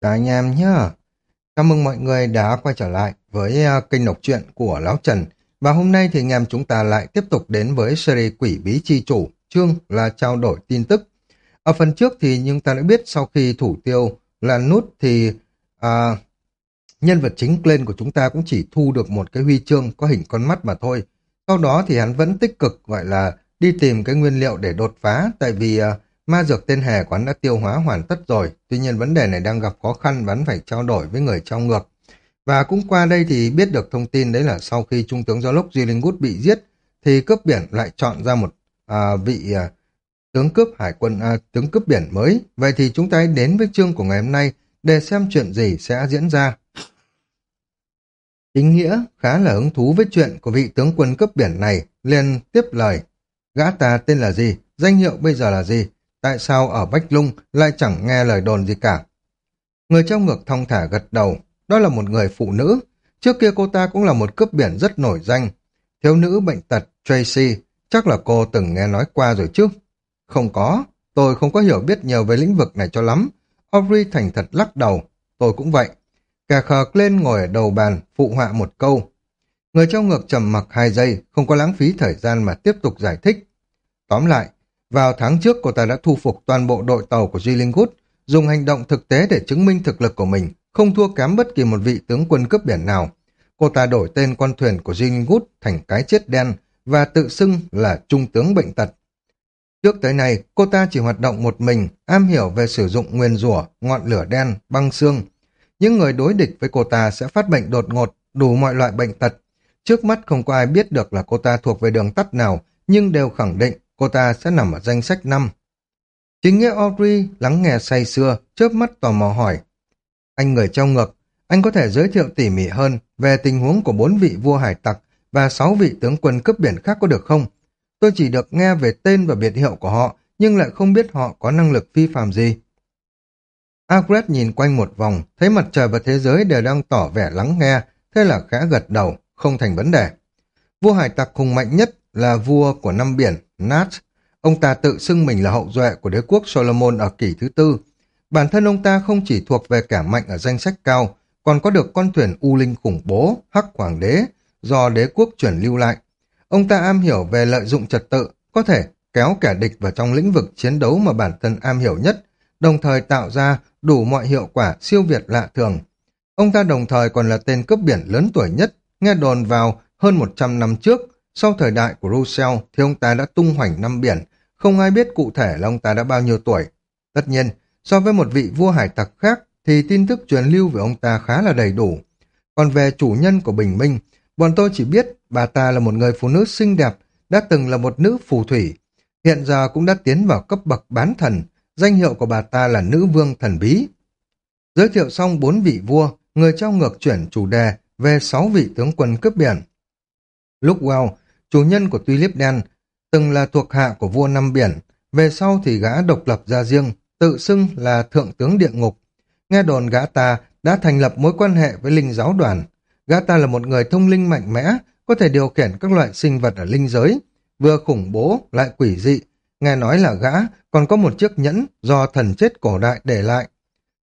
Cả anh em nhé, Chào mừng mọi người đã quay trở lại với à, kênh đọc truyện của Lão Trần. Và hôm nay thì anh em chúng ta lại tiếp tục đến với series Quỷ Bí Chi Chủ, chương là trao đổi tin tức. Ở phần trước thì chúng ta đã biết sau khi thủ tiêu là nút thì à, nhân vật chính lên của chúng ta cũng chỉ thu được một cái huy chương có hình con mắt mà thôi. Sau đó thì hắn vẫn tích cực gọi là đi tìm cái nguyên liệu để đột phá tại vì à, Ma dược tên hề quán đã tiêu hóa hoàn tất rồi, tuy nhiên vấn đề này đang gặp khó khăn vẫn phải trao đổi với người trong ngược. Và cũng qua đây thì biết được thông tin đấy là sau khi Trung tướng Gió Lốc Duy Linh Gút bị giết, thì cướp biển lại chọn ra một à, vị à, tướng cướp hải quân à, tướng cướp biển mới. Vậy thì chúng ta đến với chương của ngày hôm nay để xem chuyện gì sẽ diễn ra. Chính nghĩa khá là hứng thú với chuyện của vị tướng quân cướp biển này, liền tiếp lời. Gã ta tên là gì? Danh hiệu bây giờ là gì? Tại sao ở Bách Lung lại chẳng nghe lời đồn gì cả. Người trong ngược thong thả gật đầu, đó là một người phụ nữ. Trước kia cô ta cũng là một cướp biển rất nổi danh. Thiếu nữ bệnh tật Tracy, chắc là cô từng nghe nói qua rồi chứ. Không có, tôi không có hiểu biết nhiều về lĩnh vực này cho lắm. Aubrey thành thật lắc đầu, tôi cũng vậy. Kẻ khờ lên ngồi ở đầu bàn, phụ họa một câu. Người trong ngược trầm mặc hai giây, không có lãng phí thời gian mà tiếp tục giải thích. Tóm lại, vào tháng trước cô ta đã thu phục toàn bộ đội tàu của Gillingwood, dùng hành động thực tế để chứng minh thực lực của mình, không thua kém bất kỳ một vị tướng quân cướp biển nào. Cô ta đổi tên con thuyền của Gillingwood thành cái chết đen và tự xưng là trung tướng bệnh tật. Trước tới nay, cô ta chỉ hoạt động một mình, am hiểu về sử dụng nguyên rủa, ngọn lửa đen, băng xương. Những người đối địch với cô ta sẽ phát bệnh đột ngột, đủ mọi loại bệnh tật. Trước mắt không có ai biết được là cô ta thuộc về đường tắt nào, nhưng đều khẳng định cô ta sẽ nằm ở danh sách năm. Chính nghĩa Audrey lắng nghe say sưa, chớp mắt tò mò hỏi. Anh người trong ngực, anh có thể giới thiệu tỉ mỉ hơn về tình huống của bốn vị vua hải tặc và sáu vị tướng quân cướp biển khác có được không? Tôi chỉ được nghe về tên và biệt hiệu của họ, nhưng lại không biết họ có năng lực phi phàm gì. Agret nhìn quanh một vòng, thấy mặt trời và thế giới đều đang tỏ vẻ lắng nghe, thế là khẽ gật đầu, không thành vấn đề. Vua hải tặc hùng mạnh nhất là vua của năm biển, Nat. Ông ta tự xưng mình là hậu duệ của đế quốc Solomon ở kỷ thứ tư. Bản thân ông ta không chỉ thuộc về kẻ mạnh ở danh sách cao, còn có được con thuyền U Linh khủng bố, Hắc Hoàng đế, do đế quốc chuyển lưu lại. Ông ta am hiểu về lợi dụng trật tự, có thể kéo kẻ địch vào trong lĩnh vực chiến đấu mà bản thân am hiểu nhất, đồng thời tạo ra đủ mọi hiệu quả siêu việt lạ thường. Ông ta đồng thời còn là tên cướp biển lớn tuổi nhất, nghe đồn vào hơn 100 năm trước, sau thời đại của Rousseau thì ông ta đã tung hoành năm biển, không ai biết cụ thể là ông ta đã bao nhiêu tuổi. Tất nhiên, so với một vị vua hải tặc khác thì tin tức truyền lưu về ông ta khá là đầy đủ. Còn về chủ nhân của Bình Minh, bọn tôi chỉ biết bà ta là một người phụ nữ xinh đẹp, đã từng là một nữ phù thủy. Hiện giờ cũng đã tiến vào cấp bậc bán thần, danh hiệu của bà ta là nữ vương thần bí. Giới thiệu xong bốn vị vua, người trao ngược chuyển chủ đề về sáu vị tướng quân cướp biển. Lúc wow, chủ nhân của Tulip Đen, từng là thuộc hạ của vua Năm Biển, về sau thì gã độc lập ra riêng, tự xưng là thượng tướng địa ngục. Nghe đồn gã ta đã thành lập mối quan hệ với linh giáo đoàn. Gã ta là một người thông linh mạnh mẽ, có thể điều khiển các loại sinh vật ở linh giới, vừa khủng bố lại quỷ dị. Nghe nói là gã còn có một chiếc nhẫn do thần chết cổ đại để lại.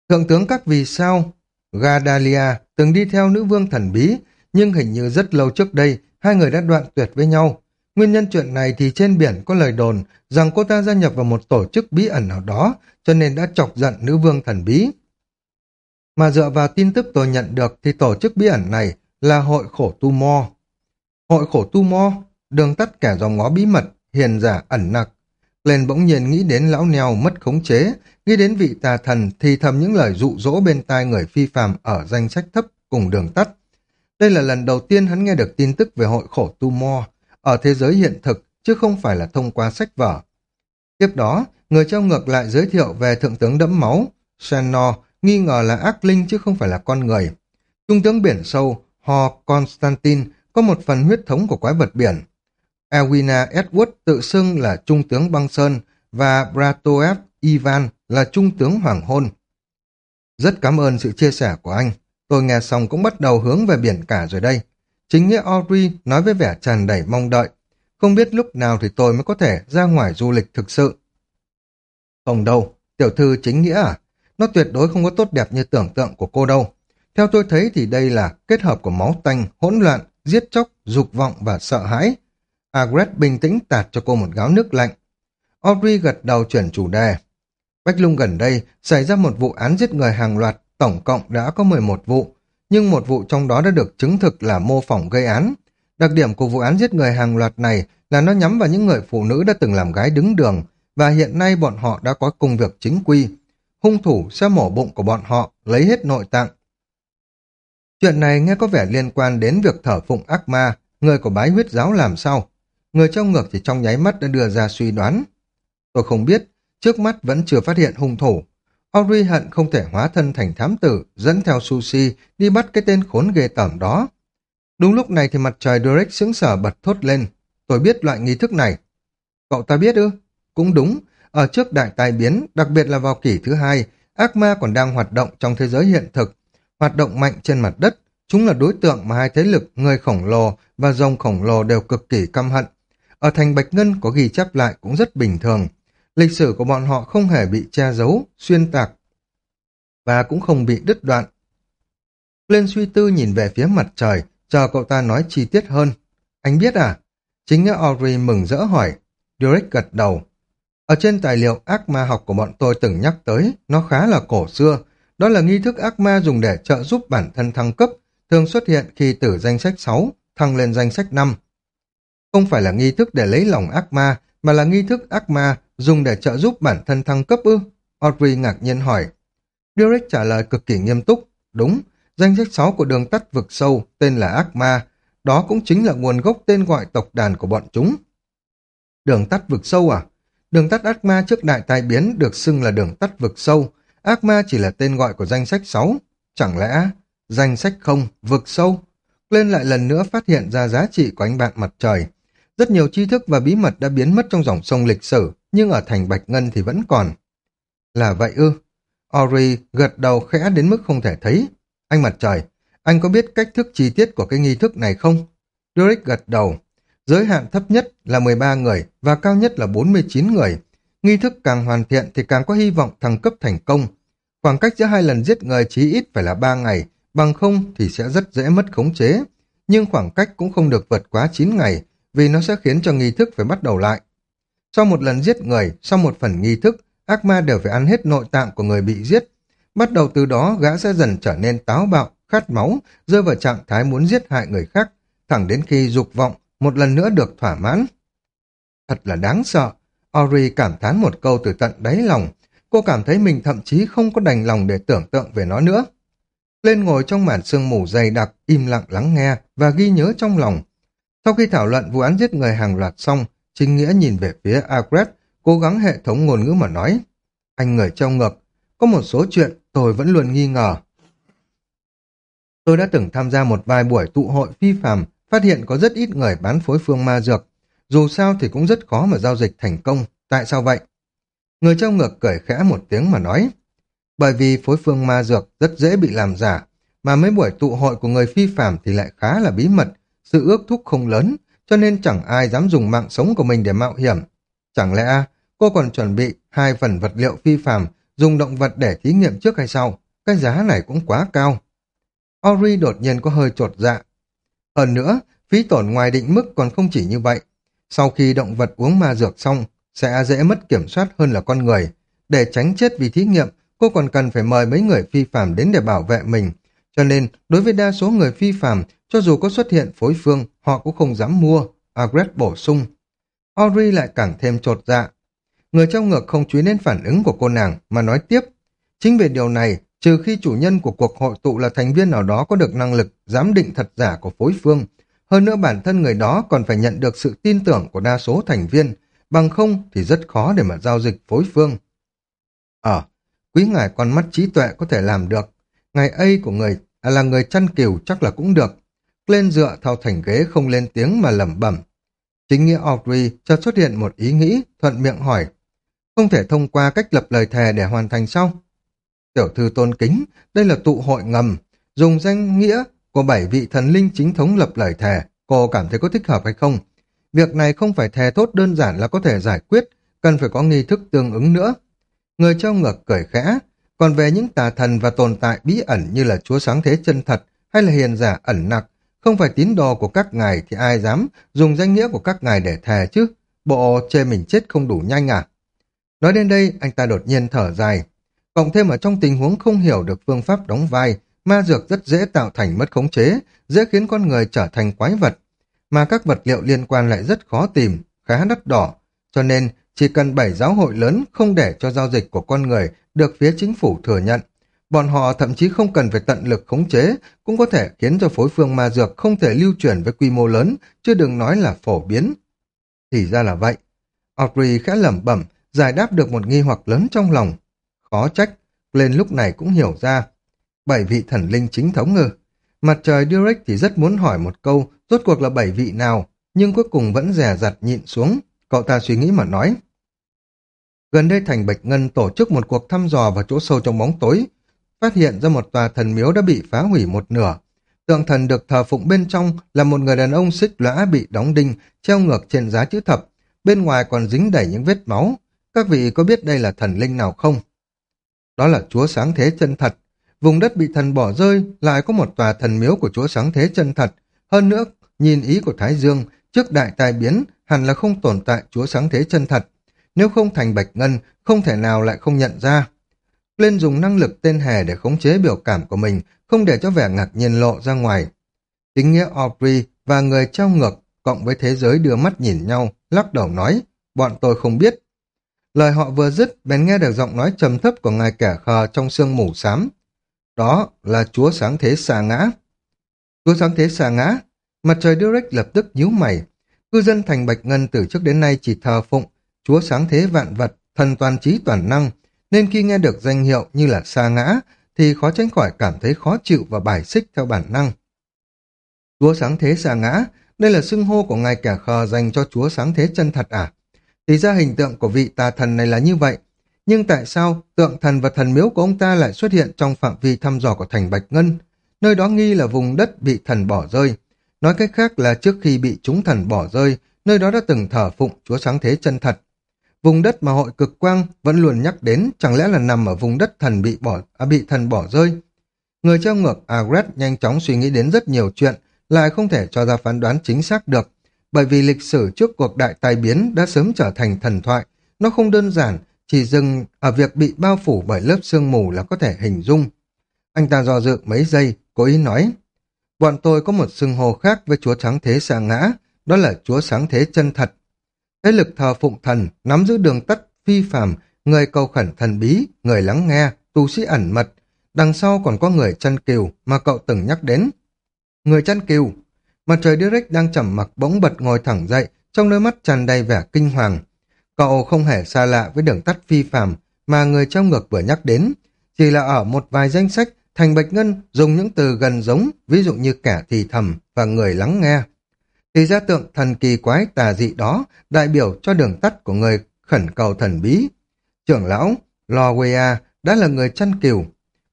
Thượng tướng các vì sao, Gadalia từng đi theo nữ vương thần bí, nhưng hình như rất lâu trước đây hai người đã đoạn tuyệt với nhau. Nguyên nhân chuyện này thì trên biển có lời đồn rằng cô ta gia nhập vào một tổ chức bí ẩn nào đó, cho nên đã chọc giận nữ vương thần bí. Mà dựa vào tin tức tôi nhận được thì tổ chức bí ẩn này là hội khổ tu mo. Hội khổ tu mo, đường tắt kẻ dòng ngó bí mật, hiền giả ẩn nặc. Lên bỗng nhiên nghĩ đến lão neo mất khống chế, nghĩ đến vị tà thần thì thầm những lời dụ dỗ bên tai người phi phàm ở danh sách thấp cùng đường tắt. Đây là lần đầu tiên hắn nghe được tin tức về hội khổ tu mo ở thế giới hiện thực, chứ không phải là thông qua sách vở. Tiếp đó, người trao ngược lại giới thiệu về thượng tướng đẫm máu, Senor, nghi ngờ là ác linh chứ không phải là con người. Trung tướng biển sâu, Ho Constantine, có một phần huyết thống của quái vật biển. Elwina Edward tự xưng là Trung tướng băng sơn và Bratoev Ivan là Trung tướng hoàng hôn. Rất cảm ơn sự chia sẻ của anh. Tôi nghe xong cũng bắt đầu hướng về biển cả rồi đây. Chính nghĩa Audrey nói với vẻ tràn đầy mong đợi. Không biết lúc nào thì tôi mới có thể ra ngoài du lịch thực sự. Không đâu, tiểu thư chính nghĩa à? nó tuyệt đối không có tốt đẹp như tưởng tượng của cô đâu. Theo tôi thấy thì đây là kết hợp của máu tanh, hỗn loạn, giết chóc, dục vọng và sợ hãi. Agret bình tĩnh tạt cho cô một gáo nước lạnh. Audrey gật đầu chuyển chủ đề. Bách Lung gần đây xảy ra một vụ án giết người hàng loạt, tổng cộng đã có 11 vụ, nhưng một vụ trong đó đã được chứng thực là mô phỏng gây án. Đặc điểm của vụ án giết người hàng loạt này là nó nhắm vào những người phụ nữ đã từng làm gái đứng đường, và hiện nay bọn họ đã có công việc chính quy. Hung thủ sẽ mổ bụng của bọn họ, lấy hết nội tạng. Chuyện này nghe có vẻ liên quan đến việc thở phụng ác ma, người của bái huyết giáo làm sao? Người trong ngược chỉ trong nháy mắt đã đưa ra suy đoán. Tôi không biết, trước mắt vẫn chưa phát hiện hung thủ. Audrey hận không thể hóa thân thành thám tử, dẫn theo Sushi đi bắt cái tên khốn ghê tởm đó. Đúng lúc này thì mặt trời Derek sững sở bật thốt lên. Tôi biết loại nghi thức này. Cậu ta biết ư? Cũng đúng, ở trước đại tai biến, đặc biệt là vào kỷ thứ hai, ác ma còn đang hoạt động trong thế giới hiện thực, hoạt động mạnh trên mặt đất. Chúng là đối tượng mà hai thế lực, người khổng lồ và rồng khổng lồ đều cực kỳ căm hận. Ở thành Bạch Ngân có ghi chép lại cũng rất bình thường. Lịch sử của bọn họ không hề bị che giấu, xuyên tạc và cũng không bị đứt đoạn. Lên suy tư nhìn về phía mặt trời, chờ cậu ta nói chi tiết hơn. Anh biết à? Chính nghĩa Audrey mừng rỡ hỏi. Derek gật đầu. Ở trên tài liệu ác ma học của bọn tôi từng nhắc tới, nó khá là cổ xưa. Đó là nghi thức ác ma dùng để trợ giúp bản thân thăng cấp, thường xuất hiện khi từ danh sách 6 thăng lên danh sách 5. Không phải là nghi thức để lấy lòng ác ma, mà là nghi thức ác ma dùng để trợ giúp bản thân thăng cấp ư? Audrey ngạc nhiên hỏi. Derek trả lời cực kỳ nghiêm túc. Đúng, danh sách 6 của đường tắt vực sâu tên là ác ma. Đó cũng chính là nguồn gốc tên gọi tộc đàn của bọn chúng. Đường tắt vực sâu à? Đường tắt ác ma trước đại tai biến được xưng là đường tắt vực sâu. Ác ma chỉ là tên gọi của danh sách 6. Chẳng lẽ danh sách không, vực sâu? Lên lại lần nữa phát hiện ra giá trị của anh bạn mặt trời. Rất nhiều tri thức và bí mật đã biến mất trong dòng sông lịch sử, nhưng ở thành Bạch Ngân thì vẫn còn. Là vậy ư? Ori gật đầu khẽ đến mức không thể thấy. Anh mặt trời, anh có biết cách thức chi tiết của cái nghi thức này không? Derek gật đầu. Giới hạn thấp nhất là 13 người và cao nhất là 49 người. Nghi thức càng hoàn thiện thì càng có hy vọng thăng cấp thành công. Khoảng cách giữa hai lần giết người chí ít phải là 3 ngày, bằng không thì sẽ rất dễ mất khống chế. Nhưng khoảng cách cũng không được vượt quá 9 ngày, vì nó sẽ khiến cho nghi thức phải bắt đầu lại. Sau một lần giết người, sau một phần nghi thức, ác ma đều phải ăn hết nội tạng của người bị giết. Bắt đầu từ đó, gã sẽ dần trở nên táo bạo, khát máu, rơi vào trạng thái muốn giết hại người khác, thẳng đến khi dục vọng một lần nữa được thỏa mãn. Thật là đáng sợ. Ori cảm thán một câu từ tận đáy lòng. Cô cảm thấy mình thậm chí không có đành lòng để tưởng tượng về nó nữa. Lên ngồi trong màn sương mù dày đặc, im lặng lắng nghe và ghi nhớ trong lòng. Sau khi thảo luận vụ án giết người hàng loạt xong, Trinh Nghĩa nhìn về phía Agret, cố gắng hệ thống ngôn ngữ mà nói. Anh người treo ngược, có một số chuyện tôi vẫn luôn nghi ngờ. Tôi đã từng tham gia một vài buổi tụ hội phi phàm, phát hiện có rất ít người bán phối phương ma dược. Dù sao thì cũng rất khó mà giao dịch thành công. Tại sao vậy? Người treo ngược cười khẽ một tiếng mà nói. Bởi vì phối phương ma dược rất dễ bị làm giả, mà mấy buổi tụ hội của người phi phàm thì lại khá là bí mật, sự ước thúc không lớn, cho nên chẳng ai dám dùng mạng sống của mình để mạo hiểm. Chẳng lẽ cô còn chuẩn bị hai phần vật liệu phi phàm dùng động vật để thí nghiệm trước hay sau? Cái giá này cũng quá cao. Ori đột nhiên có hơi trột dạ. Hơn nữa, phí tổn ngoài định mức còn không chỉ như vậy. Sau khi động vật uống ma dược xong, sẽ dễ mất kiểm soát hơn là con người. Để tránh chết vì thí nghiệm, cô còn cần phải mời mấy người phi phàm đến để bảo vệ mình. Cho nên, đối với đa số người phi phạm, cho dù có xuất hiện phối phương, họ cũng không dám mua. Agret bổ sung. Ori lại càng thêm trột dạ. Người trong ngược không chú ý đến phản ứng của cô nàng, mà nói tiếp. Chính vì điều này, trừ khi chủ nhân của cuộc hội tụ là thành viên nào đó có được năng lực giám định thật giả của phối phương, hơn nữa bản thân người đó còn phải nhận được sự tin tưởng của đa số thành viên, bằng không thì rất khó để mà giao dịch phối phương. Ờ, quý ngài con mắt trí tuệ có thể làm được. Ngài A của người à, là người chăn kiều chắc là cũng được. Lên dựa thao thành ghế không lên tiếng mà lẩm bẩm. Chính nghĩa Audrey chợt xuất hiện một ý nghĩ, thuận miệng hỏi. Không thể thông qua cách lập lời thề để hoàn thành sau Tiểu thư tôn kính, đây là tụ hội ngầm, dùng danh nghĩa của bảy vị thần linh chính thống lập lời thề, cô cảm thấy có thích hợp hay không? Việc này không phải thề thốt đơn giản là có thể giải quyết, cần phải có nghi thức tương ứng nữa. Người trao ngược cười khẽ, còn về những tà thần và tồn tại bí ẩn như là chúa sáng thế chân thật hay là hiền giả ẩn nặc, không phải tín đồ của các ngài thì ai dám dùng danh nghĩa của các ngài để thề chứ? Bộ chê mình chết không đủ nhanh à? Nói đến đây, anh ta đột nhiên thở dài. Cộng thêm ở trong tình huống không hiểu được phương pháp đóng vai, ma dược rất dễ tạo thành mất khống chế, dễ khiến con người trở thành quái vật. Mà các vật liệu liên quan lại rất khó tìm, khá đắt đỏ. Cho nên, chỉ cần bảy giáo hội lớn không để cho giao dịch của con người được phía chính phủ thừa nhận. Bọn họ thậm chí không cần phải tận lực khống chế, cũng có thể khiến cho phối phương ma dược không thể lưu chuyển với quy mô lớn, chứ đừng nói là phổ biến. Thì ra là vậy. Audrey khẽ lẩm bẩm, giải đáp được một nghi hoặc lớn trong lòng. Khó trách, lên lúc này cũng hiểu ra. Bảy vị thần linh chính thống ngư. Mặt trời Direct thì rất muốn hỏi một câu, rốt cuộc là bảy vị nào, nhưng cuối cùng vẫn rè rặt nhịn xuống. Cậu ta suy nghĩ mà nói. Gần đây thành Bạch Ngân tổ chức một cuộc thăm dò vào chỗ sâu trong bóng tối, phát hiện ra một tòa thần miếu đã bị phá hủy một nửa. Tượng thần được thờ phụng bên trong là một người đàn ông xích lõa bị đóng đinh, treo ngược trên giá chữ thập, bên ngoài còn dính đầy những vết máu. Các vị có biết đây là thần linh nào không? Đó là Chúa Sáng Thế chân thật. Vùng đất bị thần bỏ rơi lại có một tòa thần miếu của Chúa Sáng Thế chân thật. Hơn nữa, nhìn ý của Thái Dương, trước đại tai biến hẳn là không tồn tại Chúa Sáng Thế chân thật. Nếu không thành Bạch Ngân, không thể nào lại không nhận ra. Lên dùng năng lực tên hề để khống chế biểu cảm của mình, không để cho vẻ ngạc nhiên lộ ra ngoài. Chính nghĩa Aubrey và người trao ngược, cộng với thế giới đưa mắt nhìn nhau, lắc đầu nói, bọn tôi không biết. Lời họ vừa dứt, bèn nghe được giọng nói trầm thấp của ngài kẻ khờ trong sương mù xám. Đó là chúa sáng thế xà ngã. Chúa sáng thế xà ngã, mặt trời Direct lập tức nhíu mày. Cư dân thành Bạch Ngân từ trước đến nay chỉ thờ phụng, chúa sáng thế vạn vật, thần toàn trí toàn năng, nên khi nghe được danh hiệu như là xa ngã, thì khó tránh khỏi cảm thấy khó chịu và bài xích theo bản năng. Chúa sáng thế xa ngã, đây là xưng hô của ngài kẻ khờ dành cho chúa sáng thế chân thật à? Thì ra hình tượng của vị tà thần này là như vậy. Nhưng tại sao tượng thần và thần miếu của ông ta lại xuất hiện trong phạm vi thăm dò của thành Bạch Ngân? Nơi đó nghi là vùng đất bị thần bỏ rơi. Nói cách khác là trước khi bị chúng thần bỏ rơi, nơi đó đã từng thờ phụng chúa sáng thế chân thật. Vùng đất mà hội cực quang vẫn luôn nhắc đến chẳng lẽ là nằm ở vùng đất thần bị bỏ à, bị thần bỏ rơi. Người treo ngược Agret nhanh chóng suy nghĩ đến rất nhiều chuyện, lại không thể cho ra phán đoán chính xác được, bởi vì lịch sử trước cuộc đại tai biến đã sớm trở thành thần thoại, nó không đơn giản, chỉ dừng ở việc bị bao phủ bởi lớp sương mù là có thể hình dung. Anh ta do dự mấy giây, cố ý nói, bọn tôi có một xưng hô khác với chúa sáng thế xa ngã, đó là chúa sáng thế chân thật, Thế lực thờ phụng thần, nắm giữ đường tắt, phi phàm, người cầu khẩn thần bí, người lắng nghe, tu sĩ ẩn mật. Đằng sau còn có người chăn kiều mà cậu từng nhắc đến. Người chăn kiều. Mặt trời Direct đang chầm mặc bỗng bật ngồi thẳng dậy, trong đôi mắt tràn đầy vẻ kinh hoàng. Cậu không hề xa lạ với đường tắt phi phàm mà người trong ngược vừa nhắc đến. Chỉ là ở một vài danh sách, Thành Bạch Ngân dùng những từ gần giống, ví dụ như kẻ thì thầm và người lắng nghe thì ra tượng thần kỳ quái tà dị đó đại biểu cho đường tắt của người khẩn cầu thần bí. Trưởng lão Lawea đã là người chăn cừu.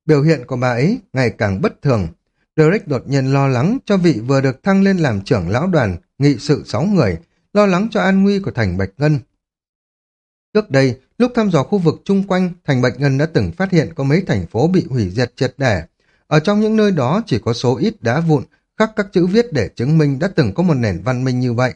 Biểu hiện của bà ấy ngày càng bất thường. Derek đột nhiên lo lắng cho vị vừa được thăng lên làm trưởng lão đoàn nghị sự sáu người, lo lắng cho an nguy của thành Bạch Ngân. Trước đây, lúc thăm dò khu vực chung quanh, thành Bạch Ngân đã từng phát hiện có mấy thành phố bị hủy diệt triệt đẻ. Ở trong những nơi đó chỉ có số ít đá vụn khắc các chữ viết để chứng minh đã từng có một nền văn minh như vậy.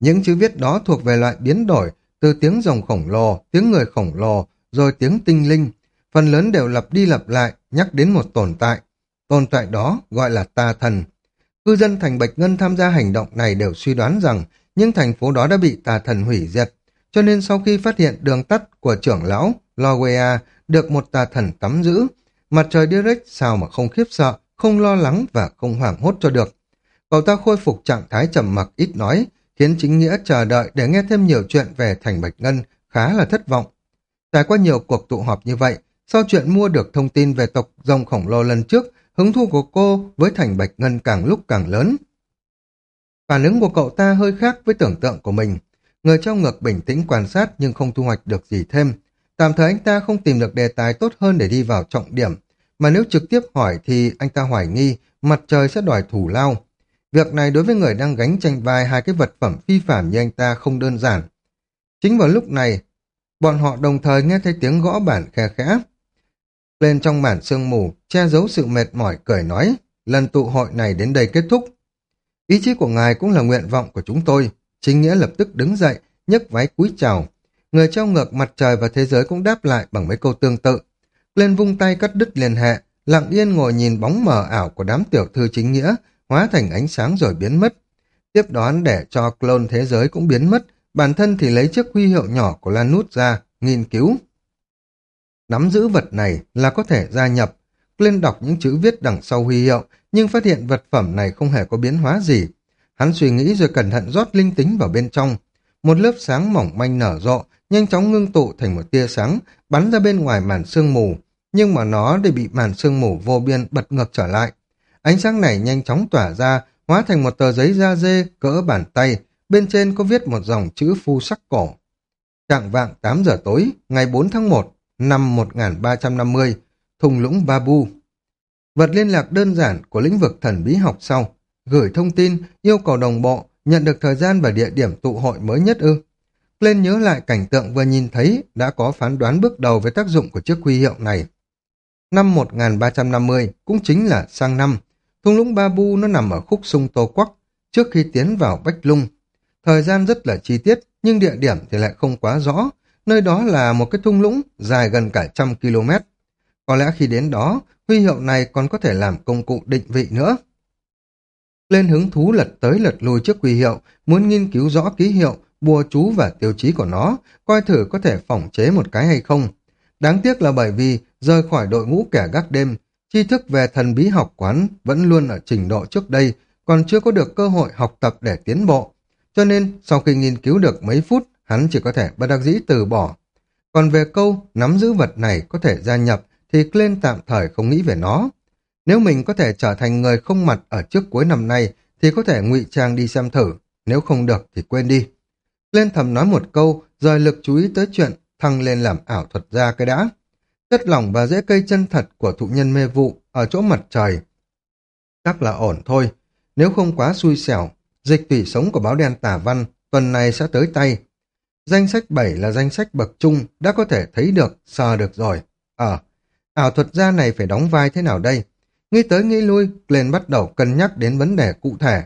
Những chữ viết đó thuộc về loại biến đổi từ tiếng rồng khổng lồ, tiếng người khổng lồ, rồi tiếng tinh linh. Phần lớn đều lặp đi lặp lại, nhắc đến một tồn tại. Tồn tại đó gọi là tà thần. Cư dân thành Bạch Ngân tham gia hành động này đều suy đoán rằng những thành phố đó đã bị tà thần hủy diệt. Cho nên sau khi phát hiện đường tắt của trưởng lão Loguea được một tà thần tắm giữ, mặt trời Direct sao mà không khiếp sợ, không lo lắng và không hoảng hốt cho được. Cậu ta khôi phục trạng thái trầm mặc ít nói, khiến chính nghĩa chờ đợi để nghe thêm nhiều chuyện về Thành Bạch Ngân khá là thất vọng. Trải qua nhiều cuộc tụ họp như vậy, sau chuyện mua được thông tin về tộc rồng khổng lồ lần trước, hứng thú của cô với Thành Bạch Ngân càng lúc càng lớn. Phản ứng của cậu ta hơi khác với tưởng tượng của mình. Người trong ngực bình tĩnh quan sát nhưng không thu hoạch được gì thêm. Tạm thời anh ta không tìm được đề tài tốt hơn để đi vào trọng điểm, mà nếu trực tiếp hỏi thì anh ta hoài nghi mặt trời sẽ đòi thủ lao. Việc này đối với người đang gánh tranh vai hai cái vật phẩm phi phạm như anh ta không đơn giản. Chính vào lúc này, bọn họ đồng thời nghe thấy tiếng gõ bản khe khẽ. Lên trong màn sương mù, che giấu sự mệt mỏi cười nói, lần tụ hội này đến đây kết thúc. Ý chí của ngài cũng là nguyện vọng của chúng tôi. Chính nghĩa lập tức đứng dậy, nhấc váy cúi chào. Người treo ngược mặt trời và thế giới cũng đáp lại bằng mấy câu tương tự. Lên vung tay cắt đứt liên hệ, lặng yên ngồi nhìn bóng mờ ảo của đám tiểu thư chính nghĩa, hóa thành ánh sáng rồi biến mất. Tiếp đoán để cho clone thế giới cũng biến mất, bản thân thì lấy chiếc huy hiệu nhỏ của Lan Nút ra, nghiên cứu. Nắm giữ vật này là có thể gia nhập. Lên đọc những chữ viết đằng sau huy hiệu, nhưng phát hiện vật phẩm này không hề có biến hóa gì. Hắn suy nghĩ rồi cẩn thận rót linh tính vào bên trong. Một lớp sáng mỏng manh nở rộ, nhanh chóng ngưng tụ thành một tia sáng, bắn ra bên ngoài màn sương mù, nhưng mà nó để bị màn sương mù vô biên bật ngược trở lại. Ánh sáng này nhanh chóng tỏa ra, hóa thành một tờ giấy da dê cỡ bàn tay, bên trên có viết một dòng chữ phu sắc cổ. Trạng vạng 8 giờ tối, ngày 4 tháng 1, năm 1350, thùng lũng Babu. Vật liên lạc đơn giản của lĩnh vực thần bí học sau, gửi thông tin, yêu cầu đồng bộ, nhận được thời gian và địa điểm tụ hội mới nhất ư. Lên nhớ lại cảnh tượng vừa nhìn thấy, đã có phán đoán bước đầu về tác dụng của chiếc huy hiệu này. Năm 1350 cũng chính là sang năm, thung lũng Babu nó nằm ở khúc sung Tô Quắc, trước khi tiến vào Bách Lung. Thời gian rất là chi tiết, nhưng địa điểm thì lại không quá rõ, nơi đó là một cái thung lũng dài gần cả trăm km. Có lẽ khi đến đó, huy hiệu này còn có thể làm công cụ định vị nữa. Lên hứng thú lật tới lật lui trước huy hiệu, muốn nghiên cứu rõ ký hiệu, bùa chú và tiêu chí của nó, coi thử có thể phỏng chế một cái hay không. Đáng tiếc là bởi vì rời khỏi đội ngũ kẻ gác đêm, tri thức về thần bí học quán vẫn luôn ở trình độ trước đây, còn chưa có được cơ hội học tập để tiến bộ. Cho nên, sau khi nghiên cứu được mấy phút, hắn chỉ có thể bất đắc dĩ từ bỏ. Còn về câu nắm giữ vật này có thể gia nhập thì Glenn tạm thời không nghĩ về nó. Nếu mình có thể trở thành người không mặt ở trước cuối năm nay thì có thể ngụy trang đi xem thử, nếu không được thì quên đi. Lên thầm nói một câu, rời lực chú ý tới chuyện thăng lên làm ảo thuật ra cái đã. Chất lỏng và rễ cây chân thật của thụ nhân mê vụ ở chỗ mặt trời. Chắc là ổn thôi, nếu không quá xui xẻo, dịch tủy sống của báo đen tả văn tuần này sẽ tới tay. Danh sách 7 là danh sách bậc trung, đã có thể thấy được, sờ được rồi. Ờ, ảo thuật gia này phải đóng vai thế nào đây? Nghĩ tới nghĩ lui, lên bắt đầu cân nhắc đến vấn đề cụ thể.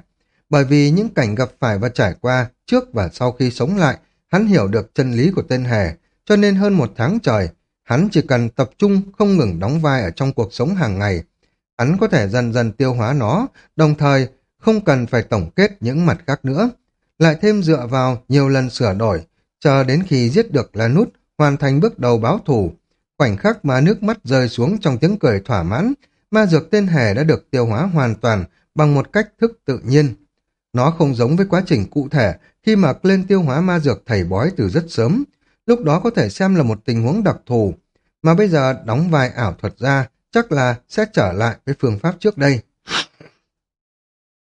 Bởi vì những cảnh gặp phải và trải qua trước và sau khi sống lại, hắn hiểu được chân lý của tên hề, cho nên hơn một tháng trời, hắn chỉ cần tập trung không ngừng đóng vai ở trong cuộc sống hàng ngày. Hắn có thể dần dần tiêu hóa nó, đồng thời không cần phải tổng kết những mặt khác nữa. Lại thêm dựa vào nhiều lần sửa đổi, chờ đến khi giết được là nút, hoàn thành bước đầu báo thù. Khoảnh khắc mà nước mắt rơi xuống trong tiếng cười thỏa mãn, ma dược tên hề đã được tiêu hóa hoàn toàn bằng một cách thức tự nhiên. Nó không giống với quá trình cụ thể khi mà lên tiêu hóa ma dược thầy bói từ rất sớm, lúc đó có thể xem là một tình huống đặc thù, mà bây giờ đóng vai ảo thuật ra chắc là sẽ trở lại với phương pháp trước đây.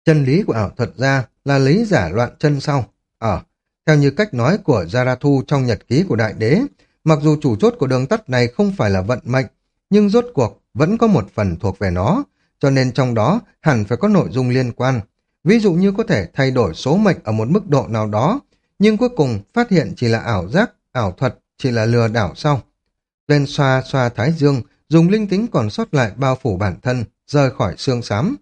Chân lý của ảo thuật ra là lấy giả loạn chân sau. Ở, theo như cách nói của Zarathu trong nhật ký của đại đế, mặc dù chủ chốt của đường tắt này không phải là vận mệnh, nhưng rốt cuộc vẫn có một phần thuộc về nó, cho nên trong đó hẳn phải có nội dung liên quan. Ví dụ như có thể thay đổi số mệnh ở một mức độ nào đó, nhưng cuối cùng phát hiện chỉ là ảo giác, ảo thuật, chỉ là lừa đảo sau. Lên xoa xoa thái dương, dùng linh tính còn sót lại bao phủ bản thân, rời khỏi xương xám.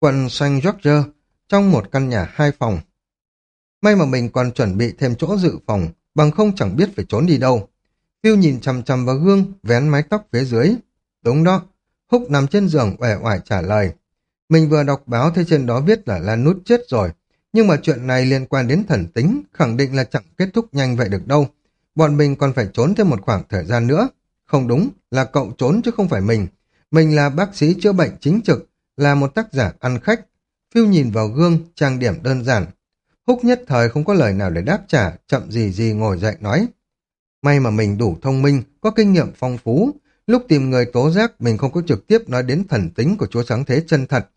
Quận xoanh George, trong một căn nhà hai phòng. May mà mình còn chuẩn bị thêm chỗ dự phòng, bằng không chẳng biết phải trốn đi đâu. Phiêu nhìn chằm chằm vào gương, vén mái tóc phía dưới. Đúng đó, Húc nằm trên giường uể oải trả lời. Mình vừa đọc báo thấy trên đó viết là Lan Nút chết rồi, nhưng mà chuyện này liên quan đến thần tính, khẳng định là chẳng kết thúc nhanh vậy được đâu. Bọn mình còn phải trốn thêm một khoảng thời gian nữa. Không đúng, là cậu trốn chứ không phải mình. Mình là bác sĩ chữa bệnh chính trực, là một tác giả ăn khách. Phiêu nhìn vào gương, trang điểm đơn giản. Húc nhất thời không có lời nào để đáp trả, chậm gì gì ngồi dậy nói. May mà mình đủ thông minh, có kinh nghiệm phong phú. Lúc tìm người tố giác, mình không có trực tiếp nói đến thần tính của chúa sáng thế chân thật.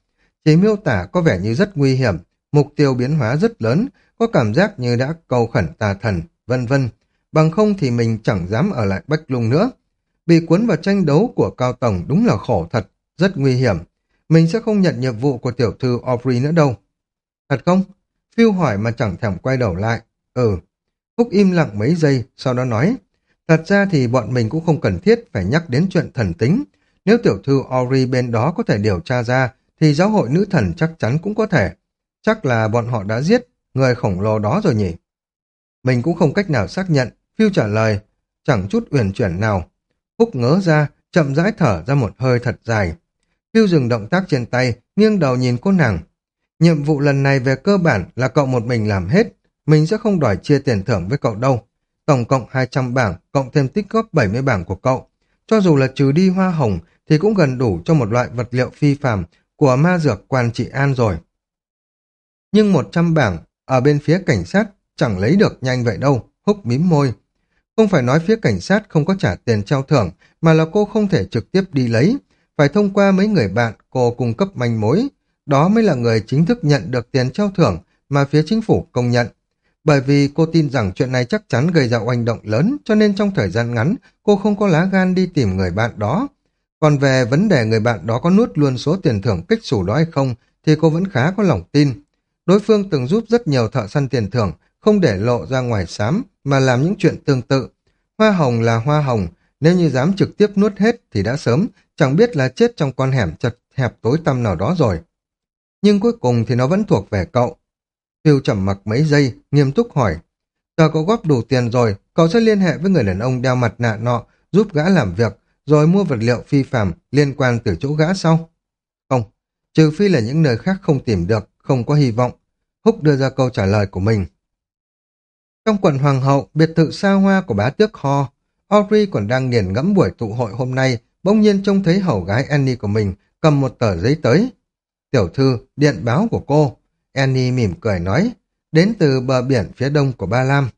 Chỉ miêu tả có vẻ như rất nguy hiểm, mục tiêu biến hóa rất lớn, có cảm giác như đã cầu khẩn tà thần, vân vân. Bằng không thì mình chẳng dám ở lại Bách Lung nữa. Bị cuốn vào tranh đấu của Cao Tổng đúng là khổ thật, rất nguy hiểm. Mình sẽ không nhận nhiệm vụ của tiểu thư Aubrey nữa đâu. Thật không? Phiêu hỏi mà chẳng thèm quay đầu lại. Ừ. Phúc im lặng mấy giây, sau đó nói. Thật ra thì bọn mình cũng không cần thiết phải nhắc đến chuyện thần tính. Nếu tiểu thư Ori bên đó có thể điều tra ra, thì giáo hội nữ thần chắc chắn cũng có thể. Chắc là bọn họ đã giết người khổng lồ đó rồi nhỉ? Mình cũng không cách nào xác nhận, phiêu trả lời, chẳng chút uyển chuyển nào. Húc ngớ ra, chậm rãi thở ra một hơi thật dài. Phiêu dừng động tác trên tay, nghiêng đầu nhìn cô nàng. Nhiệm vụ lần này về cơ bản là cậu một mình làm hết, mình sẽ không đòi chia tiền thưởng với cậu đâu. Tổng cộng 200 bảng, cộng thêm tích góp 70 bảng của cậu. Cho dù là trừ đi hoa hồng, thì cũng gần đủ cho một loại vật liệu phi phàm của ma dược quan trị an rồi. Nhưng 100 bảng ở bên phía cảnh sát chẳng lấy được nhanh vậy đâu, húc mím môi. Không phải nói phía cảnh sát không có trả tiền trao thưởng, mà là cô không thể trực tiếp đi lấy, phải thông qua mấy người bạn cô cung cấp manh mối. Đó mới là người chính thức nhận được tiền trao thưởng mà phía chính phủ công nhận. Bởi vì cô tin rằng chuyện này chắc chắn gây ra oanh động lớn, cho nên trong thời gian ngắn, cô không có lá gan đi tìm người bạn đó. Còn về vấn đề người bạn đó có nuốt luôn số tiền thưởng kích sủ đó hay không, thì cô vẫn khá có lòng tin. Đối phương từng giúp rất nhiều thợ săn tiền thưởng, không để lộ ra ngoài xám, mà làm những chuyện tương tự. Hoa hồng là hoa hồng, nếu như dám trực tiếp nuốt hết thì đã sớm, chẳng biết là chết trong con hẻm chật hẹp tối tăm nào đó rồi. Nhưng cuối cùng thì nó vẫn thuộc về cậu. Phiêu trầm mặc mấy giây, nghiêm túc hỏi. Chờ cậu góp đủ tiền rồi, cậu sẽ liên hệ với người đàn ông đeo mặt nạ nọ, giúp gã làm việc, rồi mua vật liệu phi phạm liên quan từ chỗ gã sau. Không, trừ phi là những nơi khác không tìm được, không có hy vọng. Húc đưa ra câu trả lời của mình. Trong quận Hoàng hậu, biệt thự xa hoa của bá tước Ho, Audrey còn đang nghiền ngẫm buổi tụ hội hôm nay, bỗng nhiên trông thấy hầu gái Annie của mình cầm một tờ giấy tới. Tiểu thư, điện báo của cô. Annie mỉm cười nói, đến từ bờ biển phía đông của Ba Lam.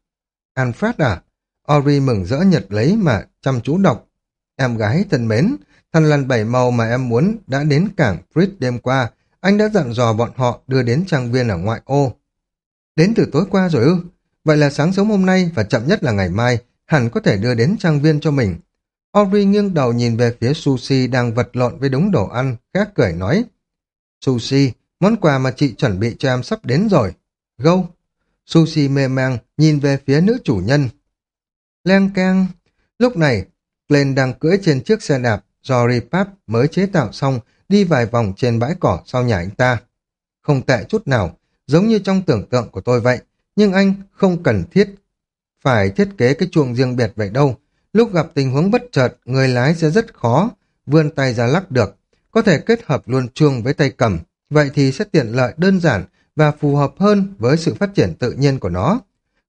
Alfred à? Audrey mừng rỡ nhật lấy mà chăm chú đọc. Em gái thân mến, thần lần bảy màu mà em muốn đã đến cảng Fritz đêm qua. Anh đã dặn dò bọn họ đưa đến trang viên ở ngoại ô. Đến từ tối qua rồi ư? Vậy là sáng sớm hôm nay và chậm nhất là ngày mai, hẳn có thể đưa đến trang viên cho mình. Audrey nghiêng đầu nhìn về phía Sushi đang vật lộn với đống đồ ăn, khác cười nói. Sushi, món quà mà chị chuẩn bị cho em sắp đến rồi. Gâu. Sushi mê mang, nhìn về phía nữ chủ nhân. Leng keng. Lúc này, Glenn đang cưỡi trên chiếc xe đạp do Repap mới chế tạo xong đi vài vòng trên bãi cỏ sau nhà anh ta. Không tệ chút nào, giống như trong tưởng tượng của tôi vậy, nhưng anh không cần thiết phải thiết kế cái chuồng riêng biệt vậy đâu. Lúc gặp tình huống bất chợt, người lái sẽ rất khó, vươn tay ra lắc được. Có thể kết hợp luôn chuông với tay cầm, vậy thì sẽ tiện lợi đơn giản và phù hợp hơn với sự phát triển tự nhiên của nó.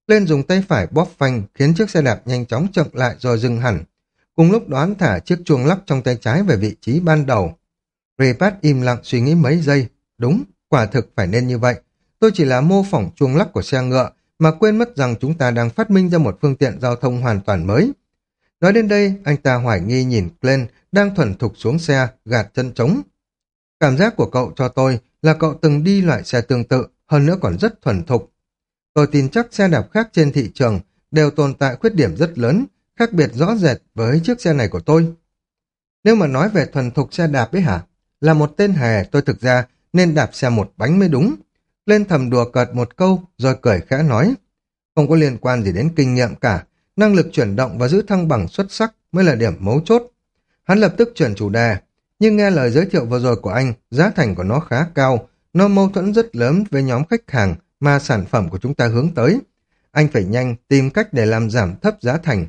Lên dùng tay phải bóp phanh khiến chiếc xe đạp nhanh chóng chậm lại rồi dừng hẳn. Cùng lúc đoán thả chiếc chuông lắc trong tay trái về vị trí ban đầu. Repat im lặng suy nghĩ mấy giây. Đúng, quả thực phải nên như vậy. Tôi chỉ là mô phỏng chuông lắc của xe ngựa mà quên mất rằng chúng ta đang phát minh ra một phương tiện giao thông hoàn toàn mới. Nói đến đây, anh ta hoài nghi nhìn Glenn đang thuần thục xuống xe, gạt chân trống. Cảm giác của cậu cho tôi là cậu từng đi loại xe tương tự, hơn nữa còn rất thuần thục. Tôi tin chắc xe đạp khác trên thị trường đều tồn tại khuyết điểm rất lớn, khác biệt rõ rệt với chiếc xe này của tôi. Nếu mà nói về thuần thục xe đạp ấy hả? Là một tên hề tôi thực ra nên đạp xe một bánh mới đúng. Lên thầm đùa cợt một câu rồi cười khẽ nói. Không có liên quan gì đến kinh nghiệm cả, năng lực chuyển động và giữ thăng bằng xuất sắc mới là điểm mấu chốt. Hắn lập tức chuyển chủ đề, nhưng nghe lời giới thiệu vừa rồi của anh, giá thành của nó khá cao, nó mâu thuẫn rất lớn với nhóm khách hàng mà sản phẩm của chúng ta hướng tới. Anh phải nhanh tìm cách để làm giảm thấp giá thành.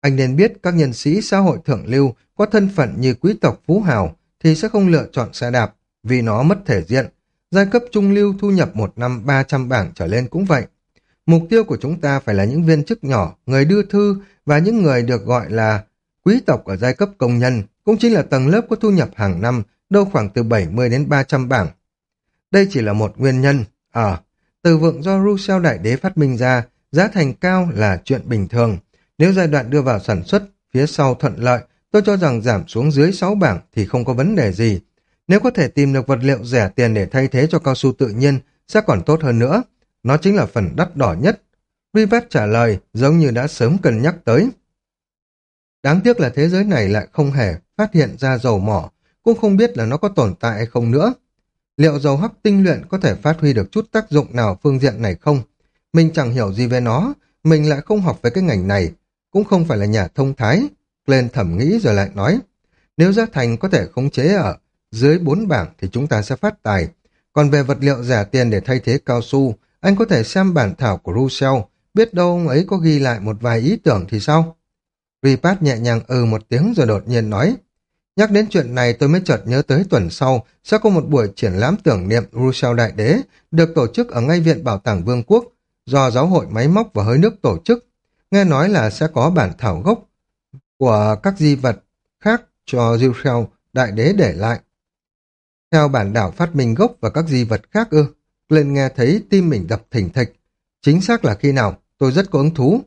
Anh nên biết các nhân sĩ xã hội thượng lưu có thân phận như quý tộc phú hào thì sẽ không lựa chọn xe đạp vì nó mất thể diện. Giai cấp trung lưu thu nhập một năm 300 bảng trở lên cũng vậy. Mục tiêu của chúng ta phải là những viên chức nhỏ, người đưa thư và những người được gọi là quý tộc ở giai cấp công nhân, cũng chính là tầng lớp có thu nhập hàng năm đâu khoảng từ 70 đến 300 bảng. Đây chỉ là một nguyên nhân. Ở, à, từ vựng do Rousseau Đại Đế phát minh ra, giá thành cao là chuyện bình thường. Nếu giai đoạn đưa vào sản xuất, phía sau thuận lợi, tôi cho rằng giảm xuống dưới 6 bảng thì không có vấn đề gì. Nếu có thể tìm được vật liệu rẻ tiền để thay thế cho cao su tự nhiên, sẽ còn tốt hơn nữa. Nó chính là phần đắt đỏ nhất. Rivet trả lời giống như đã sớm cân nhắc tới. Đáng tiếc là thế giới này lại không hề phát hiện ra dầu mỏ, cũng không biết là nó có tồn tại hay không nữa. Liệu dầu hắc tinh luyện có thể phát huy được chút tác dụng nào phương diện này không? Mình chẳng hiểu gì về nó, mình lại không học về cái ngành này. cũng không phải là nhà thông thái. Glenn thẩm nghĩ rồi lại nói, nếu giá thành có thể khống chế ở dưới bốn bảng thì chúng ta sẽ phát tài. Còn về vật liệu giả tiền để thay thế cao su, anh có thể xem bản thảo của Rousseau, biết đâu ông ấy có ghi lại một vài ý tưởng thì sao? Ripat nhẹ nhàng ừ một tiếng rồi đột nhiên nói, Nhắc đến chuyện này tôi mới chợt nhớ tới tuần sau sẽ có một buổi triển lãm tưởng niệm Rousseau Đại Đế được tổ chức ở ngay Viện Bảo tàng Vương quốc do Giáo hội Máy móc và Hơi nước tổ chức. Nghe nói là sẽ có bản thảo gốc của các di vật khác cho Rousseau Đại Đế để lại. Theo bản đảo phát minh gốc và các di vật khác ư, lên nghe thấy tim mình đập thình thịch. Chính xác là khi nào, tôi rất có hứng thú.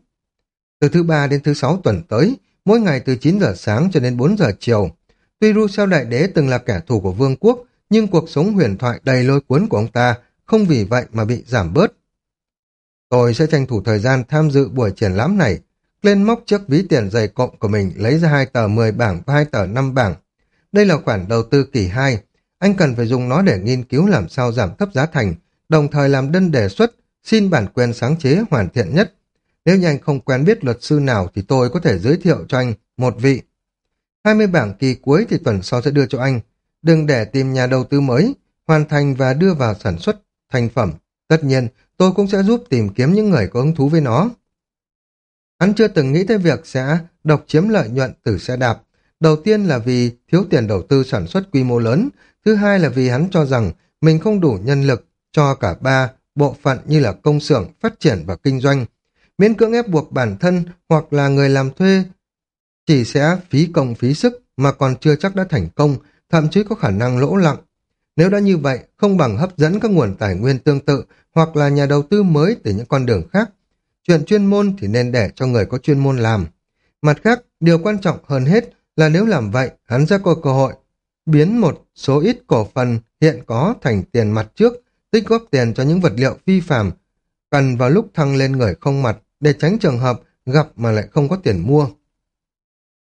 Từ thứ ba đến thứ sáu tuần tới, mỗi ngày từ 9 giờ sáng cho đến 4 giờ chiều, Tuy Rousseau Đại Đế từng là kẻ thù của vương quốc, nhưng cuộc sống huyền thoại đầy lôi cuốn của ông ta không vì vậy mà bị giảm bớt. Tôi sẽ tranh thủ thời gian tham dự buổi triển lãm này. Lên móc chiếc ví tiền dày cộng của mình lấy ra hai tờ 10 bảng và hai tờ 5 bảng. Đây là khoản đầu tư kỳ 2. Anh cần phải dùng nó để nghiên cứu làm sao giảm thấp giá thành, đồng thời làm đơn đề xuất xin bản quyền sáng chế hoàn thiện nhất. Nếu như anh không quen biết luật sư nào thì tôi có thể giới thiệu cho anh một vị 20 bảng kỳ cuối thì tuần sau sẽ đưa cho anh. Đừng để tìm nhà đầu tư mới, hoàn thành và đưa vào sản xuất thành phẩm. Tất nhiên, tôi cũng sẽ giúp tìm kiếm những người có hứng thú với nó. Hắn chưa từng nghĩ tới việc sẽ độc chiếm lợi nhuận từ xe đạp. Đầu tiên là vì thiếu tiền đầu tư sản xuất quy mô lớn, thứ hai là vì hắn cho rằng mình không đủ nhân lực cho cả ba bộ phận như là công xưởng, phát triển và kinh doanh. Miễn cưỡng ép buộc bản thân hoặc là người làm thuê chỉ sẽ phí công phí sức mà còn chưa chắc đã thành công, thậm chí có khả năng lỗ lặng. Nếu đã như vậy, không bằng hấp dẫn các nguồn tài nguyên tương tự hoặc là nhà đầu tư mới từ những con đường khác. Chuyện chuyên môn thì nên để cho người có chuyên môn làm. Mặt khác, điều quan trọng hơn hết là nếu làm vậy, hắn sẽ có cơ hội biến một số ít cổ phần hiện có thành tiền mặt trước, tích góp tiền cho những vật liệu phi phạm, cần vào lúc thăng lên người không mặt để tránh trường hợp gặp mà lại không có tiền mua.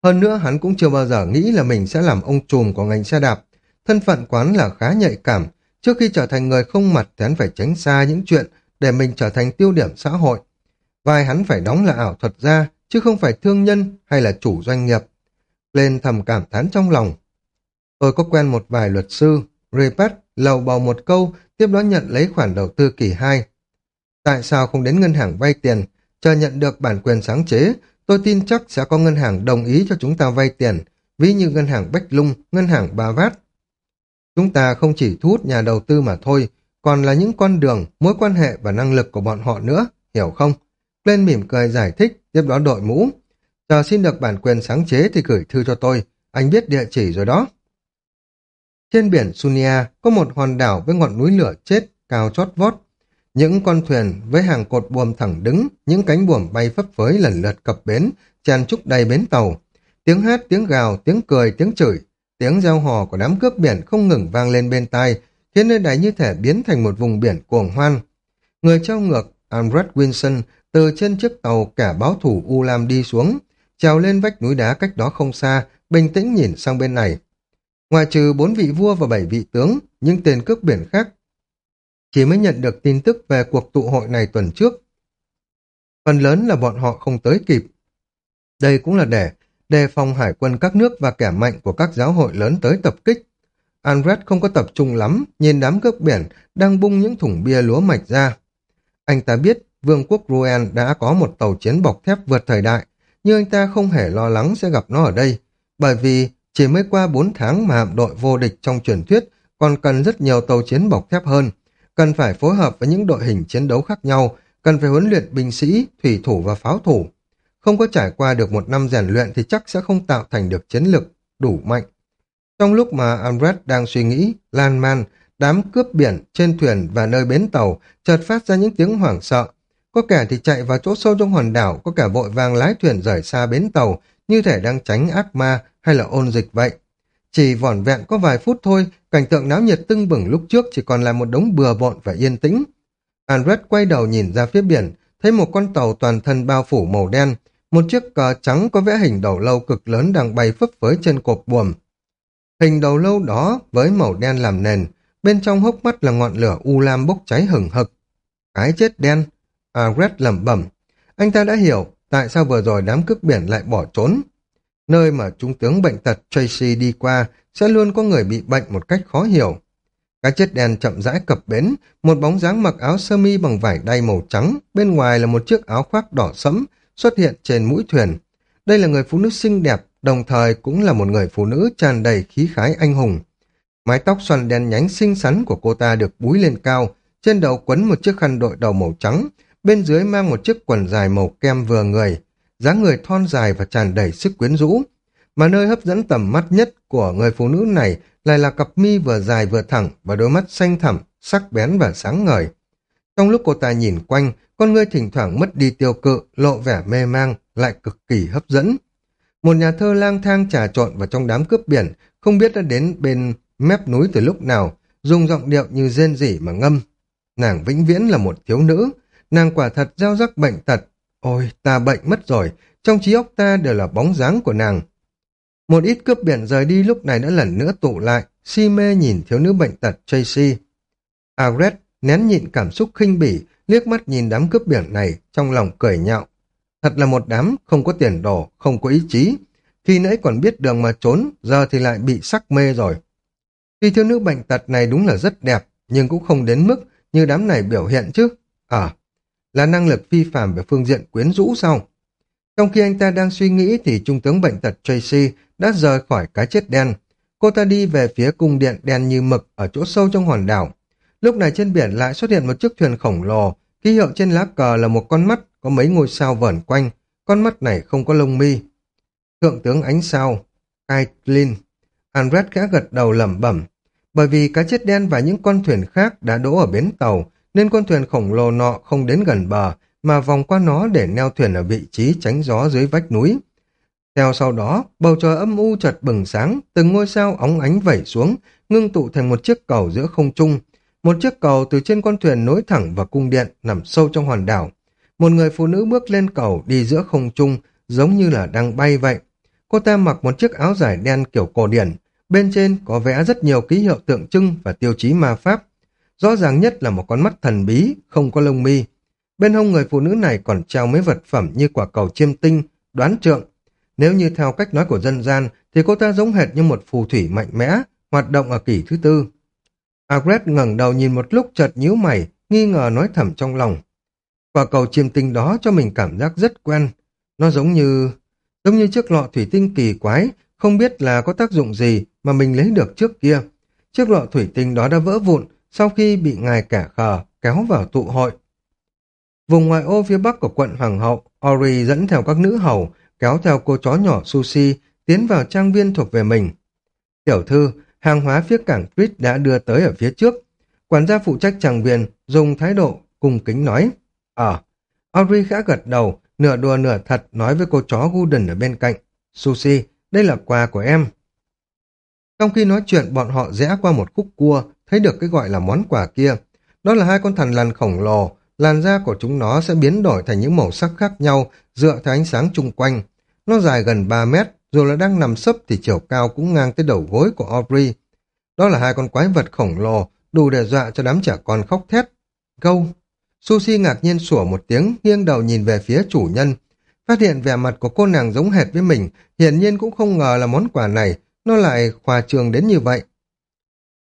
Hơn nữa hắn cũng chưa bao giờ nghĩ là mình sẽ làm ông trùm của ngành xe đạp. Thân phận quán là khá nhạy cảm. Trước khi trở thành người không mặt thì hắn phải tránh xa những chuyện để mình trở thành tiêu điểm xã hội. Vai hắn phải đóng là ảo thuật gia, chứ không phải thương nhân hay là chủ doanh nghiệp. Lên thầm cảm thán trong lòng. Tôi có quen một vài luật sư. Repet lầu bầu một câu, tiếp đó nhận lấy khoản đầu tư kỳ 2. Tại sao không đến ngân hàng vay tiền, chờ nhận được bản quyền sáng chế, Tôi tin chắc sẽ có ngân hàng đồng ý cho chúng ta vay tiền, ví như ngân hàng Bách Lung, ngân hàng Ba Vát. Chúng ta không chỉ thu hút nhà đầu tư mà thôi, còn là những con đường, mối quan hệ và năng lực của bọn họ nữa, hiểu không? Lên mỉm cười giải thích, tiếp đó đội mũ. Chờ xin được bản quyền sáng chế thì gửi thư cho tôi, anh biết địa chỉ rồi đó. Trên biển Sunia có một hòn đảo với ngọn núi lửa chết cao chót vót, những con thuyền với hàng cột buồm thẳng đứng, những cánh buồm bay phấp phới lần lượt cập bến, tràn trúc đầy bến tàu. Tiếng hát, tiếng gào, tiếng cười, tiếng chửi, tiếng reo hò của đám cướp biển không ngừng vang lên bên tai, khiến nơi này như thể biến thành một vùng biển cuồng hoan. Người trao ngược, Alfred Wilson, từ trên chiếc tàu cả báo thủ U Lam đi xuống, trèo lên vách núi đá cách đó không xa, bình tĩnh nhìn sang bên này. Ngoài trừ bốn vị vua và bảy vị tướng, những tên cướp biển khác chỉ mới nhận được tin tức về cuộc tụ hội này tuần trước. Phần lớn là bọn họ không tới kịp. Đây cũng là để đề phòng hải quân các nước và kẻ mạnh của các giáo hội lớn tới tập kích. Andret không có tập trung lắm, nhìn đám cướp biển đang bung những thùng bia lúa mạch ra. Anh ta biết vương quốc Ruel đã có một tàu chiến bọc thép vượt thời đại, nhưng anh ta không hề lo lắng sẽ gặp nó ở đây, bởi vì chỉ mới qua 4 tháng mà hạm đội vô địch trong truyền thuyết còn cần rất nhiều tàu chiến bọc thép hơn, cần phải phối hợp với những đội hình chiến đấu khác nhau, cần phải huấn luyện binh sĩ, thủy thủ và pháo thủ. Không có trải qua được một năm rèn luyện thì chắc sẽ không tạo thành được chiến lực đủ mạnh. Trong lúc mà Amret đang suy nghĩ, lan man, đám cướp biển trên thuyền và nơi bến tàu chợt phát ra những tiếng hoảng sợ. Có kẻ thì chạy vào chỗ sâu trong hòn đảo, có kẻ vội vàng lái thuyền rời xa bến tàu, như thể đang tránh ác ma hay là ôn dịch vậy. Chỉ vỏn vẹn có vài phút thôi, cảnh tượng náo nhiệt tưng bừng lúc trước chỉ còn là một đống bừa bộn và yên tĩnh. Andret quay đầu nhìn ra phía biển, thấy một con tàu toàn thân bao phủ màu đen, một chiếc cờ trắng có vẽ hình đầu lâu cực lớn đang bay phấp phới trên cột buồm. Hình đầu lâu đó với màu đen làm nền, bên trong hốc mắt là ngọn lửa u lam bốc cháy hừng hực. Cái chết đen, À, Agret lẩm bẩm. Anh ta đã hiểu, tại sao vừa rồi đám cướp biển lại bỏ trốn. Nơi mà trung tướng bệnh tật Tracy đi qua sẽ luôn có người bị bệnh một cách khó hiểu. Cái chết đen chậm rãi cập bến, một bóng dáng mặc áo sơ mi bằng vải đay màu trắng, bên ngoài là một chiếc áo khoác đỏ sẫm xuất hiện trên mũi thuyền. Đây là người phụ nữ xinh đẹp, đồng thời cũng là một người phụ nữ tràn đầy khí khái anh hùng. Mái tóc xoăn đen nhánh xinh xắn của cô ta được búi lên cao, trên đầu quấn một chiếc khăn đội đầu màu trắng, bên dưới mang một chiếc quần dài màu kem vừa người, dáng người thon dài và tràn đầy sức quyến rũ. Mà nơi hấp dẫn tầm mắt nhất của người phụ nữ này lại là cặp mi vừa dài vừa thẳng và đôi mắt xanh thẳm, sắc bén và sáng ngời. Trong lúc cô ta nhìn quanh, con ngươi thỉnh thoảng mất đi tiêu cự, lộ vẻ mê mang, lại cực kỳ hấp dẫn. Một nhà thơ lang thang trà trộn vào trong đám cướp biển, không biết đã đến bên mép núi từ lúc nào, dùng giọng điệu như rên rỉ mà ngâm. Nàng vĩnh viễn là một thiếu nữ, nàng quả thật gieo rắc bệnh tật. Ôi, ta bệnh mất rồi, trong trí óc ta đều là bóng dáng của nàng. Một ít cướp biển rời đi lúc này đã lần nữa tụ lại, si mê nhìn thiếu nữ bệnh tật Tracy. Agret nén nhịn cảm xúc khinh bỉ, liếc mắt nhìn đám cướp biển này, trong lòng cười nhạo. Thật là một đám không có tiền đồ, không có ý chí. Khi nãy còn biết đường mà trốn, giờ thì lại bị sắc mê rồi. tuy thiếu nữ bệnh tật này đúng là rất đẹp, nhưng cũng không đến mức như đám này biểu hiện chứ. À, là năng lực phi phàm về phương diện quyến rũ sao? Trong khi anh ta đang suy nghĩ thì trung tướng bệnh tật Tracy đã rời khỏi cái chết đen. Cô ta đi về phía cung điện đen như mực ở chỗ sâu trong hòn đảo. Lúc này trên biển lại xuất hiện một chiếc thuyền khổng lồ, ký hiệu trên lá cờ là một con mắt có mấy ngôi sao vẩn quanh, con mắt này không có lông mi. Thượng tướng ánh sao, Kaitlin, Andret khẽ gật đầu lẩm bẩm, bởi vì cá chết đen và những con thuyền khác đã đỗ ở bến tàu, nên con thuyền khổng lồ nọ không đến gần bờ, mà vòng qua nó để neo thuyền ở vị trí tránh gió dưới vách núi. Theo sau đó, bầu trời âm u chợt bừng sáng, từng ngôi sao óng ánh vẩy xuống, ngưng tụ thành một chiếc cầu giữa không trung. Một chiếc cầu từ trên con thuyền nối thẳng vào cung điện nằm sâu trong hòn đảo. Một người phụ nữ bước lên cầu đi giữa không trung, giống như là đang bay vậy. Cô ta mặc một chiếc áo dài đen kiểu cổ điển, bên trên có vẽ rất nhiều ký hiệu tượng trưng và tiêu chí ma pháp. Rõ ràng nhất là một con mắt thần bí, không có lông mi. Bên hông người phụ nữ này còn treo mấy vật phẩm như quả cầu chiêm tinh, đoán trượng. Nếu như theo cách nói của dân gian, thì cô ta giống hệt như một phù thủy mạnh mẽ, hoạt động ở kỷ thứ tư. Agret ngẩng đầu nhìn một lúc chợt nhíu mày, nghi ngờ nói thầm trong lòng. Quả cầu chiêm tinh đó cho mình cảm giác rất quen. Nó giống như... giống như chiếc lọ thủy tinh kỳ quái, không biết là có tác dụng gì mà mình lấy được trước kia. Chiếc lọ thủy tinh đó đã vỡ vụn sau khi bị ngài cả khờ kéo vào tụ hội. Vùng ngoại ô phía bắc của quận Hoàng hậu, Ori dẫn theo các nữ hầu, kéo theo cô chó nhỏ Sushi, tiến vào trang viên thuộc về mình. Tiểu thư, hàng hóa phía cảng Fritz đã đưa tới ở phía trước. Quản gia phụ trách trang viên dùng thái độ cung kính nói. Ờ, Ori khẽ gật đầu, nửa đùa nửa thật nói với cô chó Guden ở bên cạnh. Sushi, đây là quà của em. Trong khi nói chuyện bọn họ rẽ qua một khúc cua, thấy được cái gọi là món quà kia. Đó là hai con thằn lằn khổng lồ, làn da của chúng nó sẽ biến đổi thành những màu sắc khác nhau dựa theo ánh sáng chung quanh. Nó dài gần 3 mét, dù là đang nằm sấp thì chiều cao cũng ngang tới đầu gối của Aubrey. Đó là hai con quái vật khổng lồ, đủ để dọa cho đám trẻ con khóc thét. Gâu! Sushi ngạc nhiên sủa một tiếng, nghiêng đầu nhìn về phía chủ nhân. Phát hiện vẻ mặt của cô nàng giống hệt với mình, hiển nhiên cũng không ngờ là món quà này, nó lại khoa trường đến như vậy.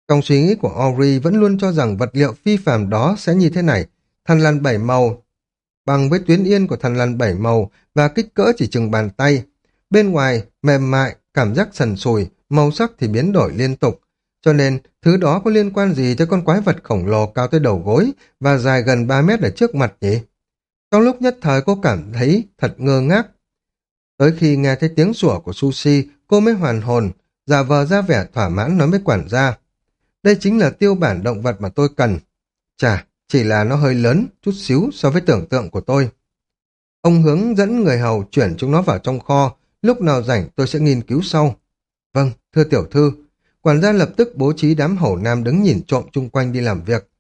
Trong suy nghĩ của Ori vẫn luôn cho rằng vật liệu phi phàm đó sẽ như thế này, Thần lằn bảy màu bằng với tuyến yên của thần lằn bảy màu và kích cỡ chỉ chừng bàn tay. Bên ngoài, mềm mại, cảm giác sần sùi, màu sắc thì biến đổi liên tục. Cho nên, thứ đó có liên quan gì tới con quái vật khổng lồ cao tới đầu gối và dài gần 3 mét ở trước mặt nhỉ? Trong lúc nhất thời cô cảm thấy thật ngơ ngác. Tới khi nghe thấy tiếng sủa của Sushi, cô mới hoàn hồn, giả vờ ra vẻ thỏa mãn nói với quản gia. Đây chính là tiêu bản động vật mà tôi cần. Chà, chỉ là nó hơi lớn, chút xíu so với tưởng tượng của tôi. Ông hướng dẫn người hầu chuyển chúng nó vào trong kho, lúc nào rảnh tôi sẽ nghiên cứu sau. Vâng, thưa tiểu thư, quản gia lập tức bố trí đám hầu nam đứng nhìn trộm chung quanh đi làm việc.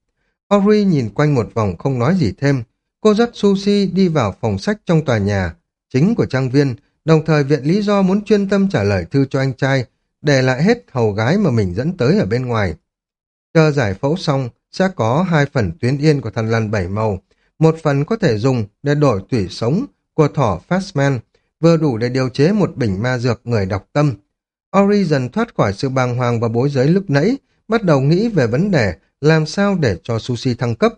Ori nhìn quanh một vòng không nói gì thêm, cô dắt Sushi đi vào phòng sách trong tòa nhà, chính của trang viên, đồng thời viện lý do muốn chuyên tâm trả lời thư cho anh trai, để lại hết hầu gái mà mình dẫn tới ở bên ngoài. Chờ giải phẫu xong, sẽ có hai phần tuyến yên của thần lằn bảy màu. Một phần có thể dùng để đổi tủy sống của thỏ Fastman, vừa đủ để điều chế một bình ma dược người đọc tâm. Ori dần thoát khỏi sự bàng hoàng và bối rối lúc nãy, bắt đầu nghĩ về vấn đề làm sao để cho sushi thăng cấp.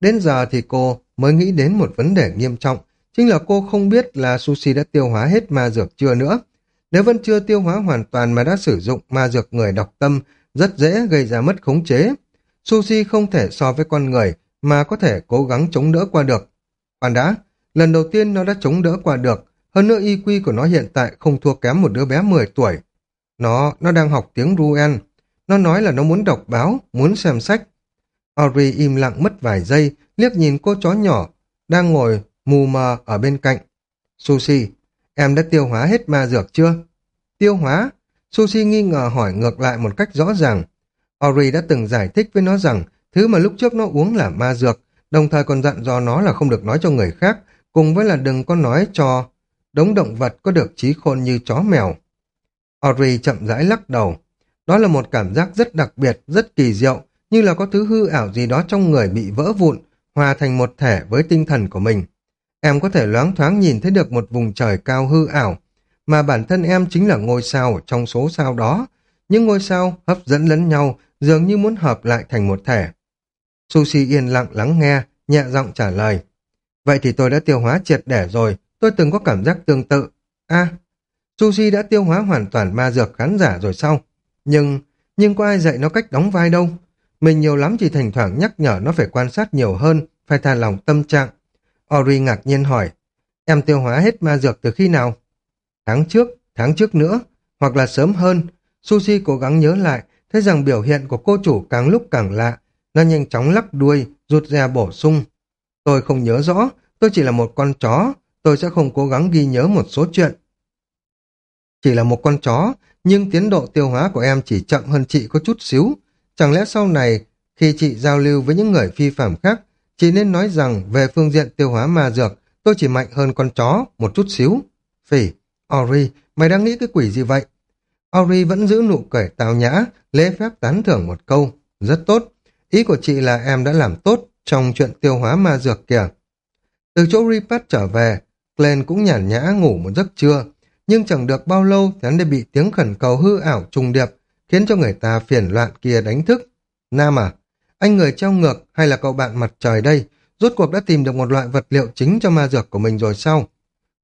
Đến giờ thì cô mới nghĩ đến một vấn đề nghiêm trọng, chính là cô không biết là sushi đã tiêu hóa hết ma dược chưa nữa. Nếu vẫn chưa tiêu hóa hoàn toàn mà đã sử dụng ma dược người đọc tâm, rất dễ gây ra mất khống chế. Sushi không thể so với con người mà có thể cố gắng chống đỡ qua được. Khoan đã, lần đầu tiên nó đã chống đỡ qua được, hơn nữa IQ của nó hiện tại không thua kém một đứa bé 10 tuổi. Nó, nó đang học tiếng Ruen. Nó nói là nó muốn đọc báo, muốn xem sách. Audrey im lặng mất vài giây, liếc nhìn cô chó nhỏ, đang ngồi mù mờ ở bên cạnh. Sushi, em đã tiêu hóa hết ma dược chưa? Tiêu hóa? Sushi nghi ngờ hỏi ngược lại một cách rõ ràng. Ori đã từng giải thích với nó rằng thứ mà lúc trước nó uống là ma dược, đồng thời còn dặn dò nó là không được nói cho người khác, cùng với là đừng có nói cho đống động vật có được trí khôn như chó mèo. Ori chậm rãi lắc đầu. Đó là một cảm giác rất đặc biệt, rất kỳ diệu, như là có thứ hư ảo gì đó trong người bị vỡ vụn, hòa thành một thể với tinh thần của mình. Em có thể loáng thoáng nhìn thấy được một vùng trời cao hư ảo, mà bản thân em chính là ngôi sao trong số sao đó. Những ngôi sao hấp dẫn lẫn nhau, dường như muốn hợp lại thành một thể. Sushi yên lặng lắng nghe, nhẹ giọng trả lời. Vậy thì tôi đã tiêu hóa triệt để rồi, tôi từng có cảm giác tương tự. a Sushi đã tiêu hóa hoàn toàn ma dược khán giả rồi sao? Nhưng, nhưng có ai dạy nó cách đóng vai đâu? Mình nhiều lắm chỉ thỉnh thoảng nhắc nhở nó phải quan sát nhiều hơn, phải thà lòng tâm trạng. Ori ngạc nhiên hỏi, em tiêu hóa hết ma dược từ khi nào? Tháng trước, tháng trước nữa, hoặc là sớm hơn. Sushi cố gắng nhớ lại, thấy rằng biểu hiện của cô chủ càng lúc càng lạ. Nó nhanh chóng lắc đuôi, rụt ra bổ sung. Tôi không nhớ rõ, tôi chỉ là một con chó, tôi sẽ không cố gắng ghi nhớ một số chuyện. Chỉ là một con chó, nhưng tiến độ tiêu hóa của em chỉ chậm hơn chị có chút xíu. Chẳng lẽ sau này, khi chị giao lưu với những người phi phạm khác, chị nên nói rằng về phương diện tiêu hóa ma dược, tôi chỉ mạnh hơn con chó một chút xíu. Phỉ, Ori, mày đang nghĩ cái quỷ gì vậy? Ori vẫn giữ nụ cười tào nhã, lễ phép tán thưởng một câu. Rất tốt. Ý của chị là em đã làm tốt trong chuyện tiêu hóa ma dược kìa. Từ chỗ Ripat trở về, Glenn cũng nhàn nhã ngủ một giấc trưa. Nhưng chẳng được bao lâu thì hắn đã bị tiếng khẩn cầu hư ảo trùng điệp, khiến cho người ta phiền loạn kia đánh thức. Nam à, anh người treo ngược hay là cậu bạn mặt trời đây, rốt cuộc đã tìm được một loại vật liệu chính cho ma dược của mình rồi sao?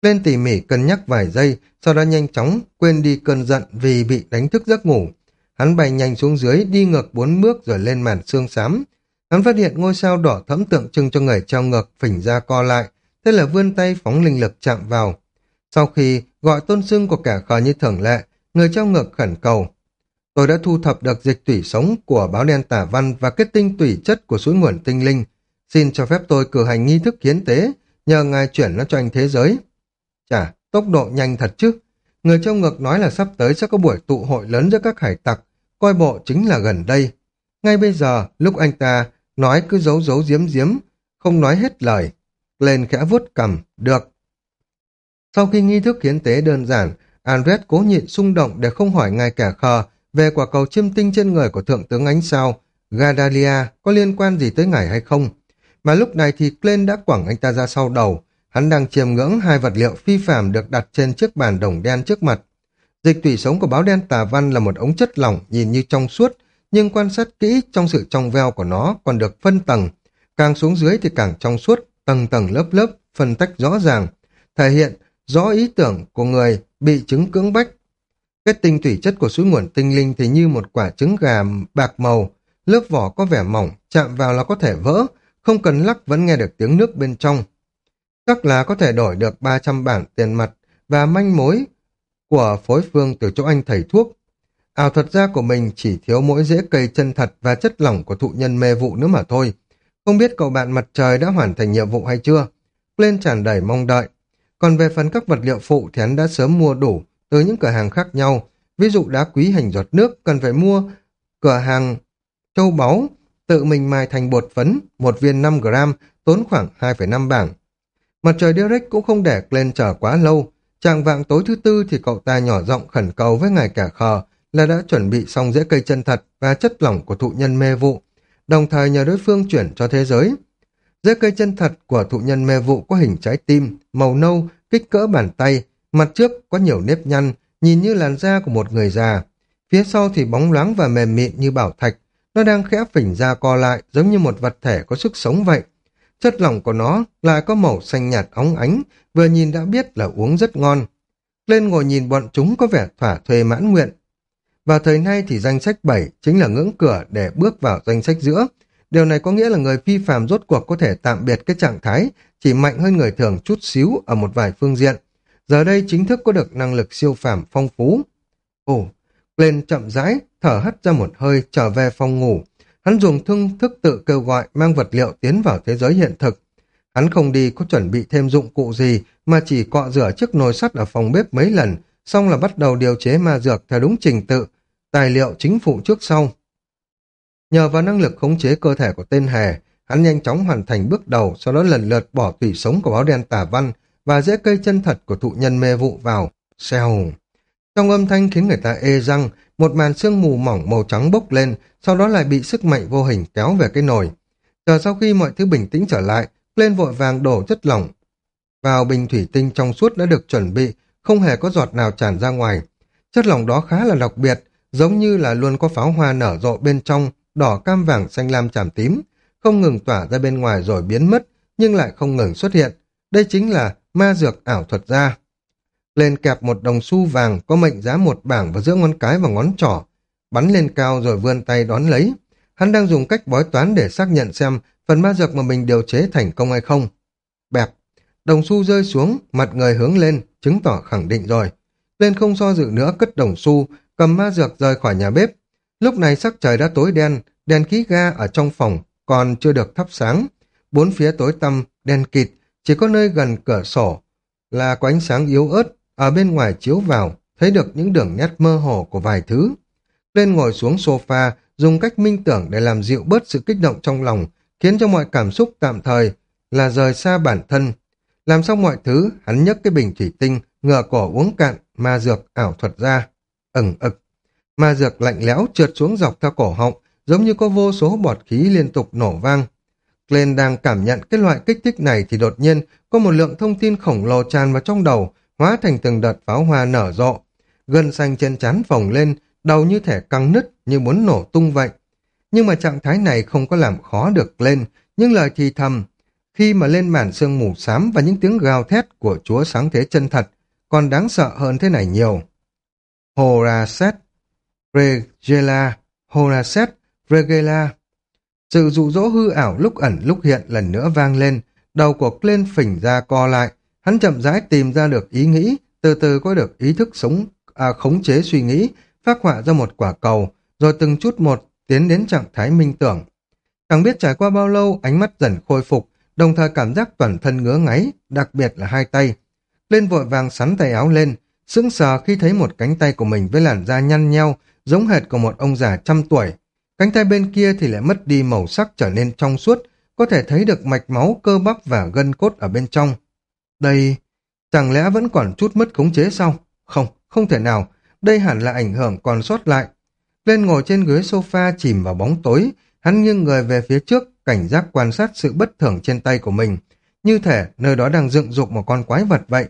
Lên tỉ mỉ cân nhắc vài giây, sau đó nhanh chóng quên đi cơn giận vì bị đánh thức giấc ngủ. Hắn bay nhanh xuống dưới, đi ngược bốn bước rồi lên màn xương xám. Hắn phát hiện ngôi sao đỏ thẫm tượng trưng cho người treo ngược phỉnh ra co lại, thế là vươn tay phóng linh lực chạm vào. Sau khi gọi tôn xưng của kẻ khờ như thường lệ, người treo ngược khẩn cầu. Tôi đã thu thập được dịch tủy sống của báo đen tả văn và kết tinh tủy chất của suối nguồn tinh linh. Xin cho phép tôi cử hành nghi thức hiến tế, nhờ ngài chuyển nó cho anh thế giới. Chà, tốc độ nhanh thật chứ. Người trong ngực nói là sắp tới sẽ có buổi tụ hội lớn giữa các hải tặc, coi bộ chính là gần đây. Ngay bây giờ, lúc anh ta nói cứ giấu giấu giếm giếm, không nói hết lời. Lên khẽ vuốt cầm, được. Sau khi nghi thức hiến tế đơn giản, Andret cố nhịn xung động để không hỏi ngài kẻ khờ về quả cầu chiêm tinh trên người của Thượng tướng Ánh Sao, Gadalia có liên quan gì tới ngài hay không. Mà lúc này thì Glenn đã quẳng anh ta ra sau đầu, Hắn đang chiêm ngưỡng hai vật liệu phi phạm được đặt trên chiếc bàn đồng đen trước mặt. Dịch tủy sống của báo đen tà văn là một ống chất lỏng nhìn như trong suốt, nhưng quan sát kỹ trong sự trong veo của nó còn được phân tầng. Càng xuống dưới thì càng trong suốt, tầng tầng lớp lớp, phân tách rõ ràng, thể hiện rõ ý tưởng của người bị chứng cưỡng bách. Kết tinh thủy chất của suối nguồn tinh linh thì như một quả trứng gà bạc màu, lớp vỏ có vẻ mỏng, chạm vào là có thể vỡ, không cần lắc vẫn nghe được tiếng nước bên trong. Chắc là có thể đổi được 300 bản tiền mặt và manh mối của phối phương từ chỗ anh thầy thuốc. Ảo thuật gia của mình chỉ thiếu mỗi rễ cây chân thật và chất lỏng của thụ nhân mê vụ nữa mà thôi. Không biết cậu bạn mặt trời đã hoàn thành nhiệm vụ hay chưa? Lên tràn đầy mong đợi. Còn về phần các vật liệu phụ thì hắn đã sớm mua đủ từ những cửa hàng khác nhau. Ví dụ đá quý hình giọt nước cần phải mua cửa hàng châu báu, tự mình mài thành bột phấn, một viên 5 gram, tốn khoảng 2,5 bảng. Mặt trời Derek cũng không để lên chờ quá lâu. Trạng vạng tối thứ tư thì cậu ta nhỏ giọng khẩn cầu với ngài kẻ khờ là đã chuẩn bị xong rễ cây chân thật và chất lỏng của thụ nhân mê vụ, đồng thời nhờ đối phương chuyển cho thế giới. rễ cây chân thật của thụ nhân mê vụ có hình trái tim, màu nâu, kích cỡ bàn tay, mặt trước có nhiều nếp nhăn, nhìn như làn da của một người già. Phía sau thì bóng loáng và mềm mịn như bảo thạch, nó đang khẽ phình ra co lại giống như một vật thể có sức sống vậy. Chất lỏng của nó lại có màu xanh nhạt óng ánh, vừa nhìn đã biết là uống rất ngon. Lên ngồi nhìn bọn chúng có vẻ thỏa thuê mãn nguyện. và thời nay thì danh sách 7 chính là ngưỡng cửa để bước vào danh sách giữa. Điều này có nghĩa là người phi phàm rốt cuộc có thể tạm biệt cái trạng thái chỉ mạnh hơn người thường chút xíu ở một vài phương diện. Giờ đây chính thức có được năng lực siêu phàm phong phú. Ồ, lên chậm rãi, thở hắt ra một hơi trở về phòng ngủ. Hắn dùng thương thức tự kêu gọi mang vật liệu tiến vào thế giới hiện thực. Hắn không đi có chuẩn bị thêm dụng cụ gì mà chỉ cọ rửa chiếc nồi sắt ở phòng bếp mấy lần, xong là bắt đầu điều chế ma dược theo đúng trình tự, tài liệu chính phủ trước sau. Nhờ vào năng lực khống chế cơ thể của tên hề, hắn nhanh chóng hoàn thành bước đầu, sau đó lần lượt bỏ tủy sống của báo đen tả văn và rễ cây chân thật của thụ nhân mê vụ vào. Xèo! Trong âm thanh khiến người ta ê răng, một màn sương mù mỏng màu trắng bốc lên, sau đó lại bị sức mạnh vô hình kéo về cái nồi. Chờ sau khi mọi thứ bình tĩnh trở lại, lên vội vàng đổ chất lỏng. Vào bình thủy tinh trong suốt đã được chuẩn bị, không hề có giọt nào tràn ra ngoài. Chất lỏng đó khá là đặc biệt, giống như là luôn có pháo hoa nở rộ bên trong, đỏ cam vàng xanh lam chàm tím, không ngừng tỏa ra bên ngoài rồi biến mất, nhưng lại không ngừng xuất hiện. Đây chính là ma dược ảo thuật gia. Lên kẹp một đồng xu vàng có mệnh giá một bảng vào giữa ngón cái và ngón trỏ, bắn lên cao rồi vươn tay đón lấy. Hắn đang dùng cách bói toán để xác nhận xem phần ma dược mà mình điều chế thành công hay không. Bẹp, đồng xu rơi xuống, mặt người hướng lên, chứng tỏ khẳng định rồi. Lên không do dự nữa cất đồng xu, cầm ma dược rời khỏi nhà bếp. Lúc này sắc trời đã tối đen, đèn khí ga ở trong phòng còn chưa được thắp sáng. Bốn phía tối tăm, đen kịt, chỉ có nơi gần cửa sổ là có ánh sáng yếu ớt, ở bên ngoài chiếu vào, thấy được những đường nét mơ hồ của vài thứ. Lên ngồi xuống sofa, dùng cách minh tưởng để làm dịu bớt sự kích động trong lòng, khiến cho mọi cảm xúc tạm thời là rời xa bản thân. Làm xong mọi thứ, hắn nhấc cái bình thủy tinh, ngửa cổ uống cạn, ma dược ảo thuật ra. Ẩn ực. Ma dược lạnh lẽo trượt xuống dọc theo cổ họng, giống như có vô số bọt khí liên tục nổ vang. Glenn đang cảm nhận cái loại kích thích này thì đột nhiên có một lượng thông tin khổng lồ tràn vào trong đầu, hóa thành từng đợt pháo hoa nở rộ. Gân xanh trên trán phồng lên, đầu như thể căng nứt như muốn nổ tung vậy. Nhưng mà trạng thái này không có làm khó được lên, những lời thì thầm, khi mà lên màn sương mù xám và những tiếng gào thét của chúa sáng thế chân thật, còn đáng sợ hơn thế này nhiều. Horaset, Regela, Horaset, Regela. Sự dụ dỗ hư ảo lúc ẩn lúc hiện lần nữa vang lên, đầu của lên phình ra co lại, hắn chậm rãi tìm ra được ý nghĩ, từ từ có được ý thức sống, à, khống chế suy nghĩ, phát họa ra một quả cầu, rồi từng chút một tiến đến trạng thái minh tưởng. Chẳng biết trải qua bao lâu, ánh mắt dần khôi phục, đồng thời cảm giác toàn thân ngứa ngáy, đặc biệt là hai tay. Lên vội vàng sắn tay áo lên, sững sờ khi thấy một cánh tay của mình với làn da nhăn nheo, giống hệt của một ông già trăm tuổi. Cánh tay bên kia thì lại mất đi màu sắc trở nên trong suốt, có thể thấy được mạch máu, cơ bắp và gân cốt ở bên trong. Đây, chẳng lẽ vẫn còn chút mất khống chế sao? Không, không thể nào, đây hẳn là ảnh hưởng còn sót lại. Lên ngồi trên ghế sofa chìm vào bóng tối, hắn nghiêng người về phía trước, cảnh giác quan sát sự bất thường trên tay của mình, như thể nơi đó đang dựng dục một con quái vật vậy.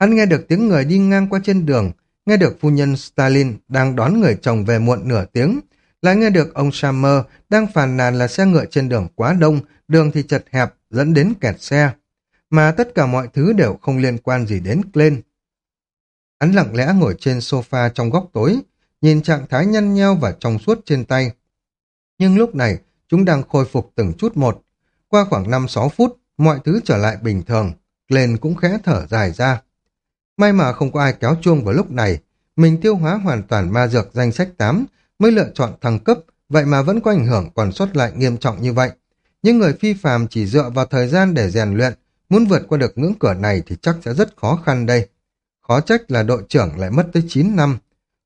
Hắn nghe được tiếng người đi ngang qua trên đường, nghe được phu nhân Stalin đang đón người chồng về muộn nửa tiếng, lại nghe được ông Shammer đang phàn nàn là xe ngựa trên đường quá đông, đường thì chật hẹp, dẫn đến kẹt xe. Mà tất cả mọi thứ đều không liên quan gì đến Glenn. Hắn lặng lẽ ngồi trên sofa trong góc tối, nhìn trạng thái nhăn nheo và trong suốt trên tay. Nhưng lúc này, chúng đang khôi phục từng chút một. Qua khoảng 5-6 phút, mọi thứ trở lại bình thường. Glenn cũng khẽ thở dài ra. May mà không có ai kéo chuông vào lúc này. Mình tiêu hóa hoàn toàn ma dược danh sách 8 mới lựa chọn thăng cấp, vậy mà vẫn có ảnh hưởng còn sót lại nghiêm trọng như vậy. Những người phi phàm chỉ dựa vào thời gian để rèn luyện, muốn vượt qua được ngưỡng cửa này thì chắc sẽ rất khó khăn đây. Khó trách là đội trưởng lại mất tới 9 năm.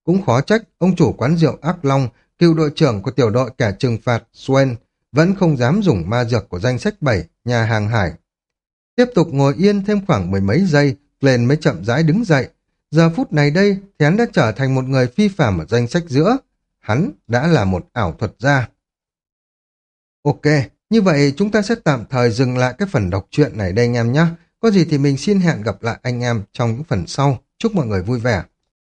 Cũng khó trách ông chủ quán rượu Ác Long, cựu đội trưởng của tiểu đội kẻ trừng phạt Swen, vẫn không dám dùng ma dược của danh sách 7, nhà hàng hải. Tiếp tục ngồi yên thêm khoảng mười mấy giây, lên mới chậm rãi đứng dậy. Giờ phút này đây, thì hắn đã trở thành một người phi phạm ở danh sách giữa. Hắn đã là một ảo thuật gia. Ok, như vậy, chúng ta sẽ tạm thời dừng lại cái phần đọc truyện này đây anh em nhé. Có gì thì mình xin hẹn gặp lại anh em trong những phần sau. Chúc mọi người vui vẻ.